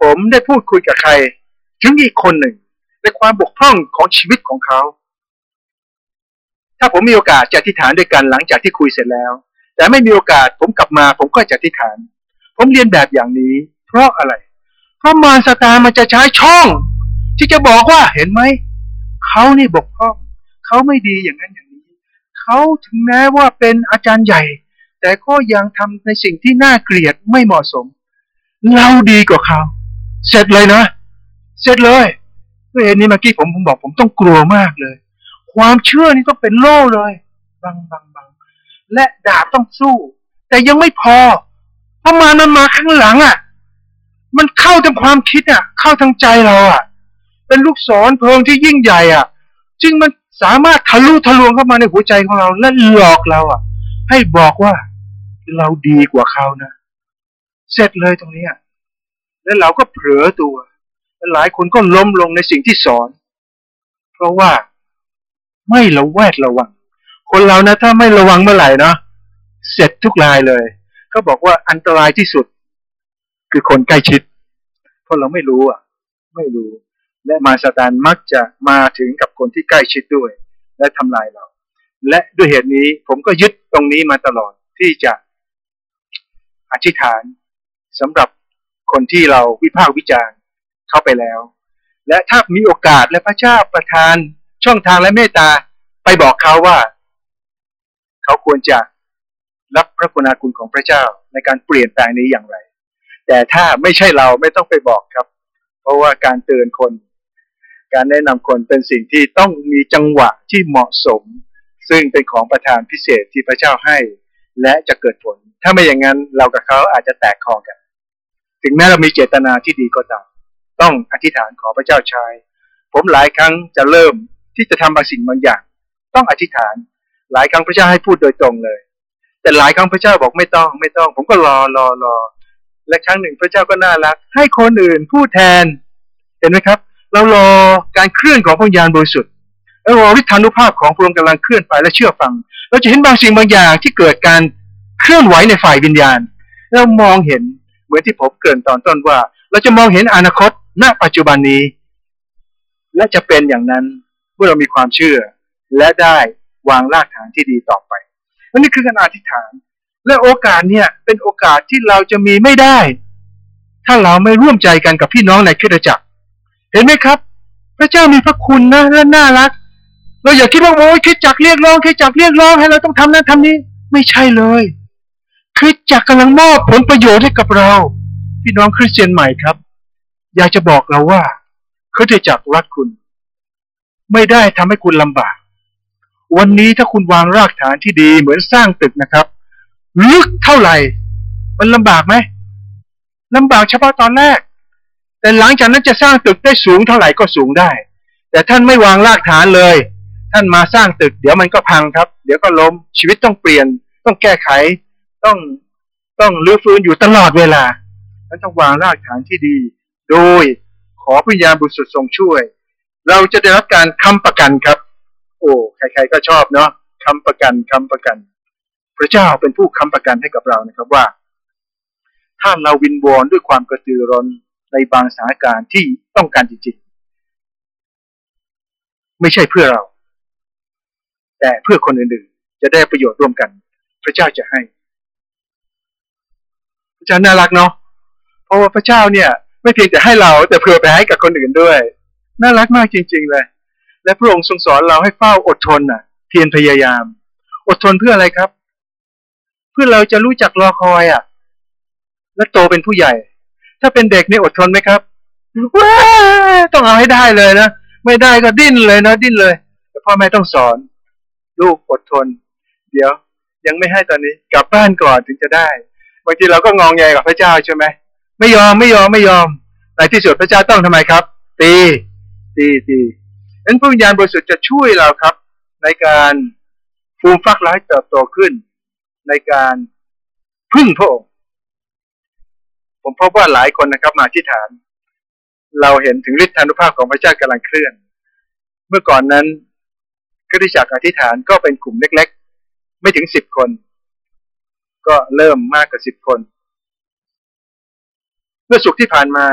ผมได้พูดคุยกับใคร ถึงอีกคนหนึ่งในความบกพร่องของชีวิตของเขา ถ้าผมมีโอกาสจะอธิษฐานด้วยกันหลังจากที่คุยเสร็จแล้ว แต่ไม่มีโอกาสผมกลับมา ผมก็จะอธิษฐาน ผมเรียนแบบอย่างนี้ เพราะอะไร เพราะมารสตาร์มันจะใช้ช่อง ที่จะบอกว่าเห็นไหม เขานี่บกพร่อง เขาไม่ดีอย่างนั้นอย่างนี้ เขาถึงแม้ว่าเป็นอาจารย์ใหญ่ แต่ก็ยังทำในสิ่งที่น่าเกลียดไม่เหมาะสม เราดีกว่าเขา เสร็จเลยนะ เสร็จเลยด้วยเหตุนี้เมื่อกี้ผมผมบอกผมต้องกลัวมากเลย ความเชื่อนี่ต้องเป็นโล่เลยบังบังบังและดาบต้องสู้ แต่ยังไม่พอเพราะมามันมาข้างหลังอะ มันเข้าทางความคิดอะ เข้าทางใจเราอะ เป็นลูกศรเพลิงที่ยิ่งใหญ่อะจึงมันสามารถทะลุทะลวงเข้ามาในหัวใจของเรา และหลอกเราอะ ให้บอกว่าเราดีกว่าเขานะ เสร็จเลยตรงนี้แล้วเราก็เผลอตัวและหลายคนก็ล้มลงในสิ่งที่สอน เพราะว่าไม่ระแวดระวัง คนเรานะถ้าไม่ระวังเมื่อไหร่นะเสร็จทุกรายเลยเขาบอกว่าอันตรายที่สุด คือคนใกล้ชิด เพราะเราไม่รู้อะ ไม่รู้ และมาสตานมักจะมาถึงกับคนที่ใกล้ชิดด้วย และทำลายเรา และด้วยเหตุนี้ผมก็ยึดตรงนี้มาตลอดที่จะอธิษฐานสำหรับคนที่เราวิพากษ์วิจารณ์เข้าไปแล้ว และถ้ามีโอกาสและพระเจ้าประทานช่องทางและเมตตาไปบอกเขาว่า เขาควรจะรับพระคุณาคุณของพระเจ้าในการเปลี่ยนแปลงนี้อย่างไร แต่ถ้าไม่ใช่เราไม่ต้องไปบอกครับ เพราะว่าการเตือนคน การแนะนำคนเป็นสิ่งที่ต้องมีจังหวะที่เหมาะสม ซึ่งเป็นของประทานพิเศษที่พระเจ้าให้ และจะเกิดผล ถ้าไม่อย่างนั้นเรากับเขาอาจจะแตกคอกัน ถึงแม้เรามีเจตนาที่ดีก็ตามต้องอธิษฐานขอพระเจ้าชายผมหลายครั้งจะเริ่มที่จะทำบางสิ่งบางอย่าง ต้องอธิษฐาน หลายครั้งพระเจ้าให้พูดโดยตรงเลย แต่หลายครั้งพระเจ้าบอกไม่ต้องไม่ต้อง ผมก็รอรอรอ และครั้งหนึ่งพระเจ้าก็น่ารัก ให้คนอื่นพูดแทน เห็นไหมครับ เรารอการเคลื่อนของพระญาณบริสุทธิ์แล้วรอวิธานุภาพของพระองค์กำลังเคลื่อนไปและเชื่อฟัง เราจะเห็นบางสิ่งบางอย่างที่เกิดการเคลื่อนไหวในฝ่ายวิญญาณ เรามองเห็นเหมือนที่ผมเกริ่นตอนต้นว่า เราจะมองเห็นอนาคตณปัจจุบันนี้ และจะเป็นอย่างนั้นเมื่อเรามีความเชื่อและได้วางรากฐานที่ดีต่อไปและนี่คือการอธิษฐาน และโอกาสเนี่ยเป็นโอกาสที่เราจะมีไม่ได้ ถ้าเราไม่ร่วมใจกันกับพี่น้องในคริสตจักร เห็นไหมครับ พระเจ้ามีพระคุณนะและน่ารัก เราอย่าคิดว่าโอ้ยคริสตจักรเรียกร้องคริสตจักรเรียกร้องให้เราต้องทำนั้นทำนี้ ไม่ใช่เลยคริสตจักรกำลังมอบผลประโยชน์ให้กับเรา พี่น้องคริสเตียนใหม่ครับ อยากจะบอกเราว่าคริสตจักรรักคุณ ไม่ได้ทำให้คุณลำบาก วันนี้ถ้าคุณวางรากฐานที่ดีเหมือนสร้างตึกนะครับ ลึกเท่าไหร่ มันลำบากไหมลำบากเฉพาะตอนแรก แต่หลังจากนั้นจะสร้างตึกได้สูงเท่าไหร่ก็สูงได้ แต่ท่านไม่วางรากฐานเลย ท่านมาสร้างตึก เดี๋ยวมันก็พังครับ เดี๋ยวก็ล้มชีวิตต้องเปลี่ยน ต้องแก้ไข ต้องต้องรื้อฟื้นอยู่ตลอดเวลาท่านต้องวางรากฐานที่ดี โดยขอพิญญาบุตรสุดทรงช่วย เราจะได้รับการค้ำประกันครับ โอ้ใครๆก็ชอบเนาะค้ำประกันค้ำประกัน พระเจ้าเป็นผู้ค้ำประกันให้กับเรานะครับว่า ถ้าเราวินวอนด้วยความกระตือร้นในบางสถานการณ์ที่ต้องการจริงๆ ไม่ใช่เพื่อเรา แต่เพื่อคนอื่นๆ จะได้ประโยชน์ร่วมกัน พระเจ้าจะให้ พระเจ้าน่ารักเนาะเพราะว่าพระเจ้าเนี่ย ไม่เพียงแต่ให้เราแต่เผื่อไปให้กับคนอื่นด้วย น่ารักมากจริง ๆ เลย และพระองค์ทรงสอนเราให้เฝ้าอดทนน่ะ เพียรพยายาม อดทนเพื่ออะไรครับ เพื่อเราจะรู้จักรอคอยอะ และโตเป็นผู้ใหญ่ ถ้าเป็นเด็กนี่อดทนไหมครับว้าต้องเอาให้ได้เลยนะไม่ได้ก็ดิ้นเลยนะดิ้นเลย แต่พ่อแม่ต้องสอน ลูกอดทน เดี๋ยว ยังไม่ให้ตอนนี้ กลับบ้านก่อนถึงจะได้บางทีเราก็งองแงกับพระเจ้าใช่ไหมไม่ยอมไม่ยอมไม่ยอมในที่สุดพระเจ้าต้องทำไมครับ ตี ตีตีนั้นพระวิญญาณบริสุทธิ์จะช่วยเราครับ ในการฟูมฟักร้ายเติบโตขึ้น ในการพึ่งพระองค์ผมพบว่าหลายคนนะครับ มาที่ฐาน เราเห็นถึงฤทธานุภาพของพระเจ้ากำลังเคลื่อน เมื่อก่อนนั้นคริสตจักรอธิษฐานก็เป็นกลุ่มเล็ก ๆ ไม่ถึงสิบคน ก็เริ่มมากกว่าสิบคน เมื่อสุกที่ผ่านมา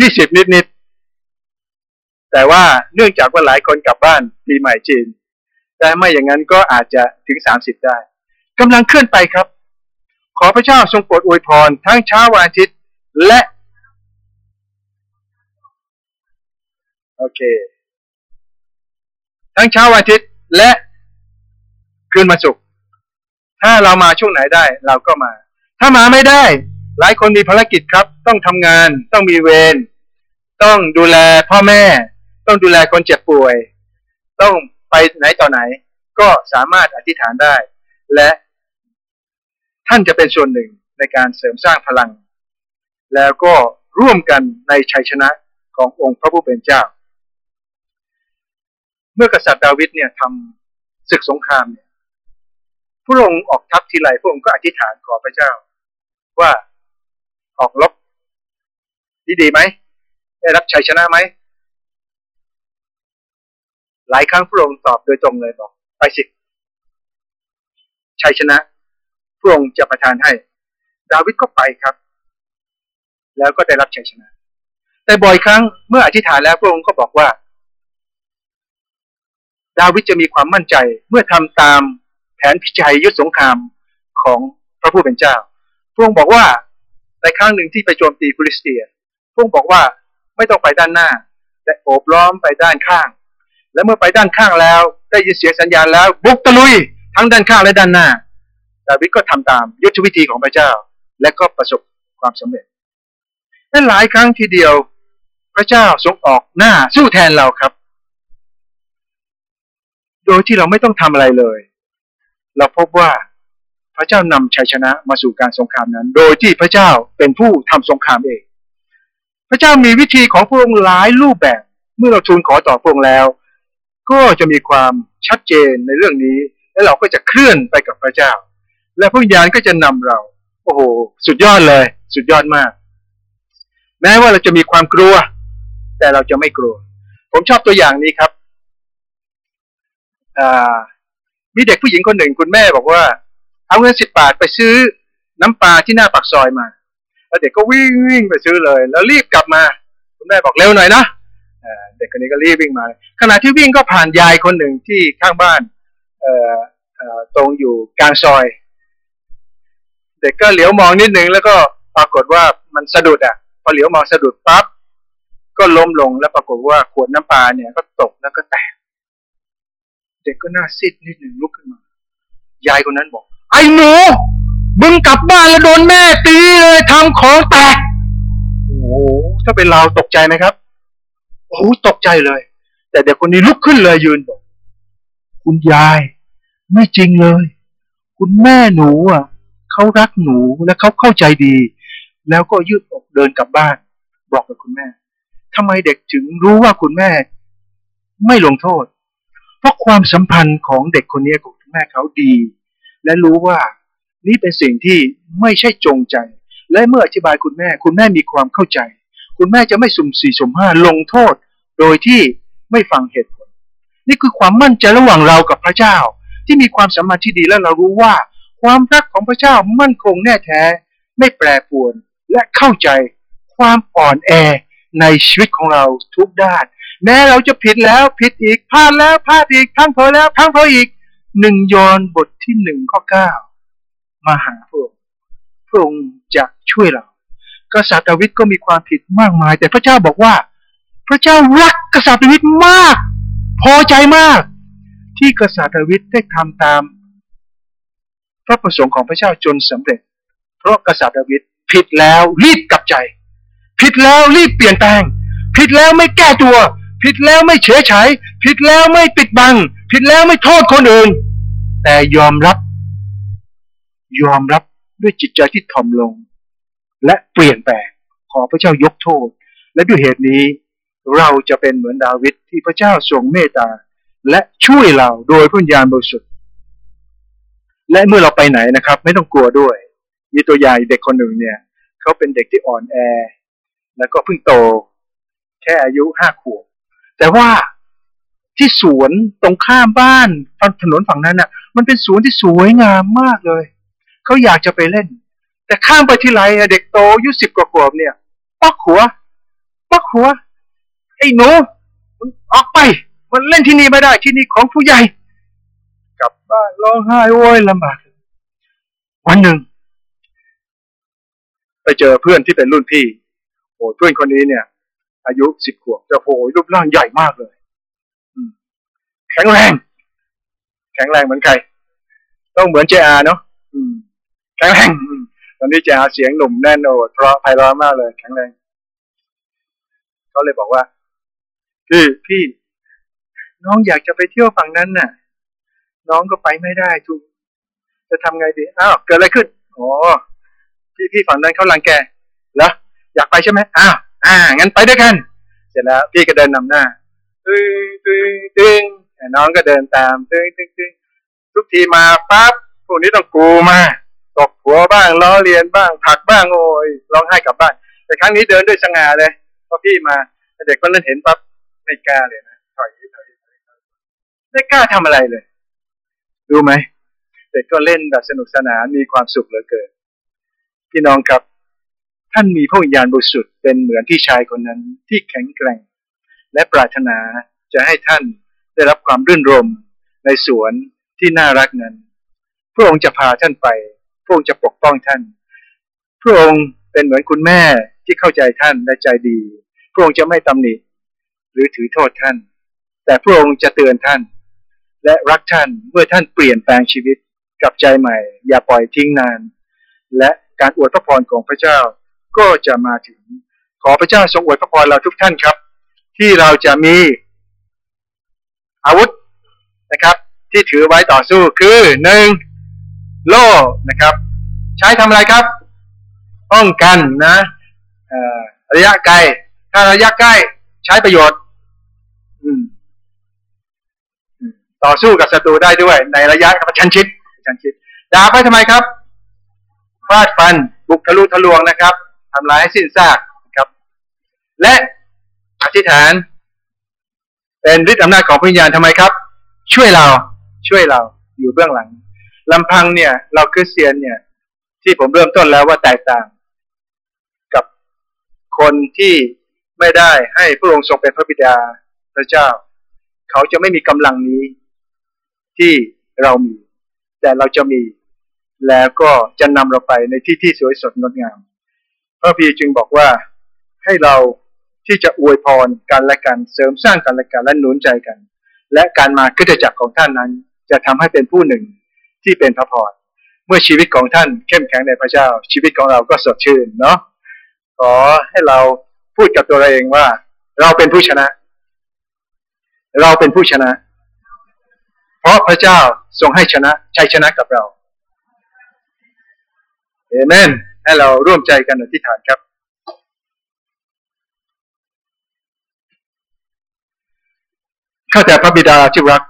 ยี่สิบนิดๆแต่ว่าเนื่องจากว่าหลายคนกลับบ้านปีใหม่จีน แต่ไม่อย่างนั้นก็อาจจะถึงสามสิบได้กำลังเคลื่อนไปครับ ขอพระเจ้าทรงโปรดอวยพรทั้งเช้าวันอาทิตย์และโอเค ทั้งเช้าวันอาทิตย์และคืนวันศุกร์ถ้าเรามาช่วงไหนได้เราก็มา ถ้ามาไม่ได้ หลายคนมีภารกิจครับ ต้องทำงาน ต้องมีเวรต้องดูแลพ่อแม่ ต้องดูแลคนเจ็บป่วย ต้อง ไปไหนต่อไหน ก็สามารถอธิษฐานได้ และท่านจะเป็นส่วนหนึ่งในการเสริมสร้างพลัง แล้วก็ร่วมกันในชัยชนะขององค์พระผู้เป็นเจ้า เมื่อกษัตริย์ดาวิดเนี่ยทำศึกสงครามเนี่ยพระองค์ออกทัพทีไรพระองค์ก็อธิษฐานขอพระเจ้า ว่าออกรบดีดีไหมได้รับชัยชนะไหม หลายครั้งพระองค์ตอบโดยตรงเลยบอก ไปสิชัยชนะพระองค์จะประทานให้ ดาวิดก็ไปครับ แล้วก็ได้รับชัยชนะ แต่บ่อยครั้งเมื่ออธิษฐานแล้วพระองค์ก็บอกว่า ดาวิดจะมีความมั่นใจเมื่อทำตามแผนพิชัยยุทธสงครามของพระผู้เป็นเจ้า พระองค์บอกว่าในครั้งหนึ่งที่ไปโจมตีฟิลิสเตีย พระองค์บอกว่าไม่ต้องไปด้านหน้า แต่โอบล้อมไปด้านข้าง และเมื่อไปด้านข้างแล้ว ได้ยินเสียงสัญญาณแล้วบุกตะลุย ทั้งด้านข้างและด้านหน้า ดาวิดก็ทำตามยุทธวิธีของพระเจ้า และก็ประสบความสำเร็จและหลายครั้งทีเดียว พระเจ้าทรงออกหน้าสู้แทนเราครับ โดยที่เราไม่ต้องทำอะไรเลย เราพบว่าพระเจ้านำชัยชนะมาสู่การสงครามนั้น โดยที่พระเจ้าเป็นผู้ทำสงครามเอง พระเจ้ามีวิธีของพระองค์หลายรูปแบบ เมื่อเราทูลขอต่อพระองค์แล้ว ก็จะมีความชัดเจนในเรื่องนี้ และเราก็จะเคลื่อนไปกับพระเจ้า และพระวิญญาณก็จะนำเรา โอ้โห สุดยอดเลย สุดยอดมาก แม้ว่าเราจะมีความกลัว แต่เราจะไม่กลัว ผมชอบตัวอย่างนี้ครับมีเด็กผู้หญิงคนหนึ่งคุณแม่บอกว่า เอาเงินสิบบาทไปซื้อน้ำปลาที่หน้าปากซอยมา แล้วเด็กก็วิ่งวิ่งไปซื้อเลย แล้วรีบกลับมา คุณแม่บอกเร็วหน่อยนะ เด็กคนนี้ก็รีบวิ่งมา ขณะที่วิ่งก็ผ่านยายคนหนึ่งที่ข้างบ้านตรงอยู่กลางซอย เด็กก็เหลียวมองนิดนึงแล้วก็ปรากฏว่ามันสะดุดอะพอเหลียวมองสะดุดปั๊บก็ล้มลงแล้วปรากฏว่าขวดน้ำปลาเนี่ยก็ตกแล้วก็แตก เด็กก็หน้าซีดนิดหนึ่งลุกขึ้นมา ยายคนนั้นบอก ไอ้หนูมึงกลับบ้านแล้วโดนแม่ตีเลยทำของแตก โอ้โหถ้าเป็นเราตกใจไหมครับ โอ้ตกใจเลย แต่เด็กคนนี้ลุกขึ้นเลยยืนบอกคุณยาย ไม่จริงเลย คุณแม่หนูอะเขารักหนูและเขาเข้าใจดี แล้วก็ยืดอกเดินกลับบ้าน บอกกับคุณแม่ทำไมเด็กถึงรู้ว่าคุณแม่ ไม่ลงโทษ เพราะความสัมพันธ์ของเด็กคนนี้กับคุณแม่เขาดี และรู้ว่านี่เป็นสิ่งที่ไม่ใช่จงใจ และเมื่ออธิบายคุณแม่ คุณแม่มีความเข้าใจ คุณแม่จะไม่สุ่มสี่สุ่มห้าลงโทษ โดยที่ไม่ฟังเหตุผล นี่คือความมั่นใจระหว่างเรากับพระเจ้า ที่มีความสัมพันธ์ที่ดีและเรารู้ว่า ความรักของพระเจ้ามั่นคงแน่แท้ ไม่แปรปรวนและเข้าใจความอ่อนแอในชีวิตของเราทุกด้าน แม้เราจะผิดแล้วผิดอีกพลาดแล้วพลาดอีกทั้งเพอแล้วทั้งเพออีกหนึ่งยอนบทที่หนึ่งข้อเก้ามาหาพระองค์พระองค์จะช่วยเรากษัตริย์ดาวิดก็มีความผิดมากมาย แต่พระเจ้าบอกว่า พระเจ้ารักกษัตริย์ดาวิดมาก พอใจมาก ที่กษัตริย์ดาวิดได้ทำตาม พระประสงค์ของพระเจ้าจนสำเร็จ เพราะกษัตริย์ดาวิดผิดแล้วรีบกลับใจ ผิดแล้วรีบเปลี่ยนแปลง ผิดแล้วไม่แก้ตัว ผิดแล้วไม่เฉยเฉยผิดแล้วไม่ปิดบัง ผิดแล้วไม่โทษคนอื่น แต่ยอมรับ ยอมรับด้วยจิตใจที่ถ่อมลง และเปลี่ยนแปลงขอพระเจ้า ยกโทษ และด้วยเหตุนี้ เราจะเป็นเหมือนดาวิดที่พระเจ้าทรงเมตตา และช่วยเราโดยพระญาณบริสุทธิ์ และเมื่อเราไปไหนนะครับ ไม่ต้องกลัวด้วย มีตัวอย่างเด็กคนหนึ่งเนี่ย เขาเป็นเด็กที่อ่อนแอ แล้วก็เพิ่งโต แค่อายุห้าขวบ แต่ว่าที่สวนตรงข้ามบ้านฝั่งถนนฝั่งนั้นน่ะ มันเป็นสวนที่สวยงามมากเลย เขาอยากจะไปเล่น แต่ข้ามไปที่ไรเด็กโตอายุสิบกว่าขวบเนี่ย ปักหัว ปักหัว ไอ้หนูมึงออกไป มันเล่นที่นี่ไม่ได้ ที่นี่ของผู้ใหญ่ กลับบ้านร้องไห้โวยลำบาก วันหนึ่ง ไปเจอเพื่อนที่เป็นรุ่นพี่โอ้เพื่อนคนนี้เนี่ย อายุสิบขวบแต่โหรูปร่างใหญ่มากเลยแข็งแรง แข็งแรงเหมือนใคร ต้องเหมือนเจอาเนาะแข็งแรงตอนนี้เจอาเสียงหนุ่มแน่นโอดเพราะไพเราะมากเลย แข็งแรงเขาเลยบอกว่า พี่พี่ น้องอยากจะไปเที่ยวฝั่งนั้นน่ะ น้องก็ไปไม่ได้ทุกจะทำไงดีอ้าวเกิดอะไรขึ้นอ๋อพี่พี่ฝั่งนั้นเขาลังแกเหรออยากไปใช่ไหมอ้าวอ่างั้นไปด้วยกัน เสร็จแล้ว พี่ก็เดินนำหน้าตึงตึงตึงน้องก็เดินตามตึงตึงตึงทุกทีมาปั๊บพวกนี้ต้องกูมาตกหัวบ้างล้อเลียนบ้างผักบ้างโอ้ยร้องไห้กลับบ้าน แต่ครั้งนี้เดินด้วยสง่าเลยพอพี่มาเด็กก็เล่นเห็นปั๊บ ไม่กล้าเลยนะถอยถอยไม่กล้าทำอะไรเลย รู้ไหมเด็กก็เล่นแบบสนุกสนานมีความสุขเหลือเกินพี่น้องครับ ท่านมีพระวิญญาณบริสุทธิ์เป็นเหมือนพี่ชายคนนั้นที่แข็งแกร่ง และปรารถนาจะให้ท่านได้รับความรื่นรมในสวนที่น่ารักนั้น พระองค์จะพาท่านไป พระองค์จะปกป้องท่าน พระองค์เป็นเหมือนคุณแม่ที่เข้าใจท่านและใจดี พระองค์จะไม่ตำหนิ หรือถือโทษท่าน แต่พระองค์จะเตือนท่าน และรักท่านเมื่อท่านเปลี่ยนแปลงชีวิตกับใจใหม่ อย่าปล่อยทิ้งนาน และการอวยพระพรของพระเจ้าก็จะมาถึง ขอพระเจ้าทรงอวยพระพรเราทุกท่านครับ ที่เราจะมีอาวุธนะครับ ที่ถือไว้ต่อสู้คือหนึ่งโล่นะครับ ใช้ทำอะไรครับป้องกันนะระยะไกล ถ้าระยะใกล้ใช้ประโยชน์ ต่อสู้กับศัตรูได้ด้วย ในระยะกระชั้นชิดชันชิดดาบไปทำไมครับฟาดฟัน บุกทะลุทะลวงนะครับทำลายให้สิ้นซากครับ และอธิษฐาน เป็นฤทธิ์อำนาจของวิญญาณทำไมครับ ช่วยเราช่วยเราอยู่เบื้องหลังลำพังเนี่ย เราคริสเตียนเนี่ย ที่ผมเริ่มต้นแล้วว่าแตกต่าง กับคนที่ไม่ได้ให้พระองค์ทรงเป็นพระบิดา พระเจ้า เขาจะไม่มีกำลังนี้ที่เรามี แต่เราจะมี แล้วก็จะนำเราไปในที่ที่สวยสดงดงาม พระพีจึงบอกว่าให้เราที่จะอวยพรกันและกันเสริมสร้างกันและกันและหนุนใจกัน และการมาขึ้นจักรของท่านนั้น จะทำให้เป็นผู้หนึ่งที่เป็นพระพรเมื่อชีวิตของท่านเข้มแข็งในพระเจ้า ชีวิตของเราก็สดชื่นเนาะขอให้เราพูดกับตัวเราเองว่า เราเป็นผู้ชนะ เราเป็นผู้ชนะ เพราะพระเจ้าทรงให้ชนะชัยชนะกับเราเอเมนให้เราร่วมใจกันอธิษฐานครับ ข้าแต่พระบิดาที่รัก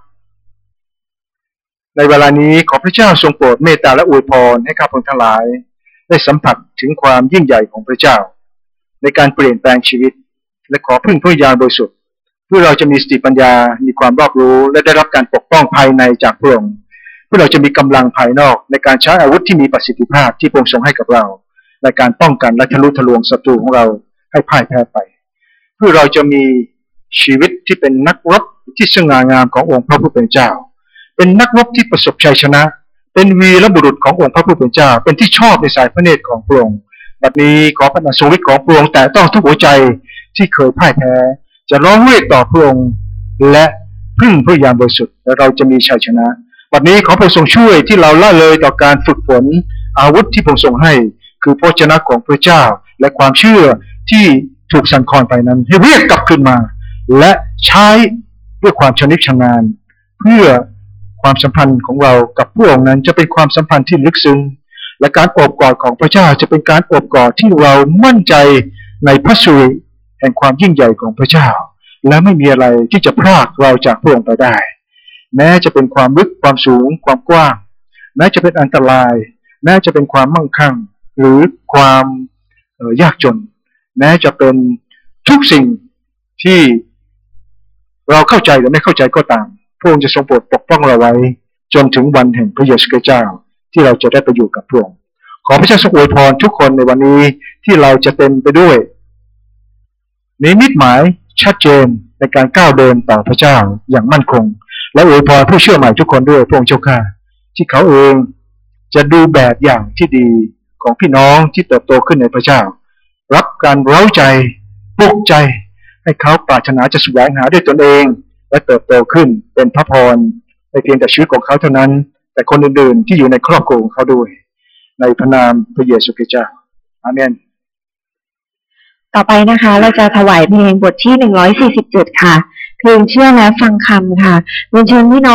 ในเวลานี้ขอพระเจ้าทรงโปรดเมตตาและอวยพรให้ข้าพงทั้งหลาย ได้สัมผัสถึงความยิ่งใหญ่ของพระเจ้า ในการเปลี่ยนแปลงชีวิต และขอพึ่งพระยานบริสุทธิ์ เพื่อเราจะมีสติปัญญา มีความรอบรู้และได้รับการปกป้องภายในจากพระองค์เพื่อเราจะมีกำลังภายนอกในการใช้อาวุธที่มีประสิทธิภาพที่พระองค์ทรงให้กับเรา ในการป้องกันและทะลุทะลวงศัตรูของเราให้พ่ายแพ้ไป เพื่อเราจะมีชีวิตที่เป็นนักรบที่สง่างามขององค์พระผู้เป็นเจ้า เป็นนักรบที่ประสบชัยชนะ เป็นวีรบุรุษขององค์พระผู้เป็นเจ้า เป็นที่ชอบในสายพระเนตรของพระองค์บัดนี้ขอพระนามทรงฤทธิ์ของพระองค์แต่ต้องทุกหัวใจที่เคยพ่ายแพ้ จะร้องเรียกต่อพระองค์และพึ่งพระยามบริสุทธิ์และเราจะมีชัยชนะบัดนี้ขอพระทรงช่วยที่เราละเลยต่อการฝึกฝนอาวุธที่พระทรงให้ คือพระชนะของพระเจ้า และความเชื่อที่ถูกสั่นคลอนไปนั้น ให้เรียกกลับขึ้นมา และใช้ด้วยความชนิดชำนาญเพื่อความสัมพันธ์ของเรากับพระองค์นั้นจะเป็นความสัมพันธ์ที่ลึกซึ้งและการอบกอดของพระเจ้าจะเป็นการอบกอดที่เรามั่นใจในพระสุริ ห่งความยิ่งใหญ่ของพระเจ้า และไม่มีอะไรที่จะพรากเราจากพระองค์ไปได้ แม้จะเป็นความลึกความสูง ความกว้าง แม้จะเป็นอันตราย แม้จะเป็นความมั่งคั่ง หรือความยากจน แม้จะเป็นทุกสิ่งที่เราเข้าใจหรือไม่เข้าใจก็ตาม พระองค์จะทรงโปรดปกป้องเราไว้ จนถึงวันแห่งพระเยซูคริสต์เจ้าที่เราจะได้ไปอยู่กับพระองค์ขอพระเจ้าทรงอวยพรทุกคนในวันนี้ที่เราจะเต็มไปด้วย นิมิตหมายชัดเจนในการก้าวเดินต่อพระเจ้าอย่างมั่นคง และอวยพรผู้เชื่อใหม่ทุกคนด้วยพระองค์เจ้าข้าที่เขาเองจะดูแบบอย่างที่ดีของพี่น้องที่เติบโตขึ้นในพระเจ้า รับการเร้าใจปลุกใจ ให้เขาปรารถนาจะแสวงหาด้วยตนเอง และเติบโตขึ้นเป็นพระพรในเพียงแต่ชีวิตของเขาเท่านั้น แต่คนอื่นๆที่อยู่ในครอบครัวของเขาด้วย ในพระนามพระเยซูคริสต์เจ้าอาเมน
ต่อไปนะคะ เราจะถวายเพลงบทที่หนึ่งร้อยสี่สิบเจ็ดค่ะ เพลงเชื่อและฟังคำค่ะเรียนเชิญพี่น้อง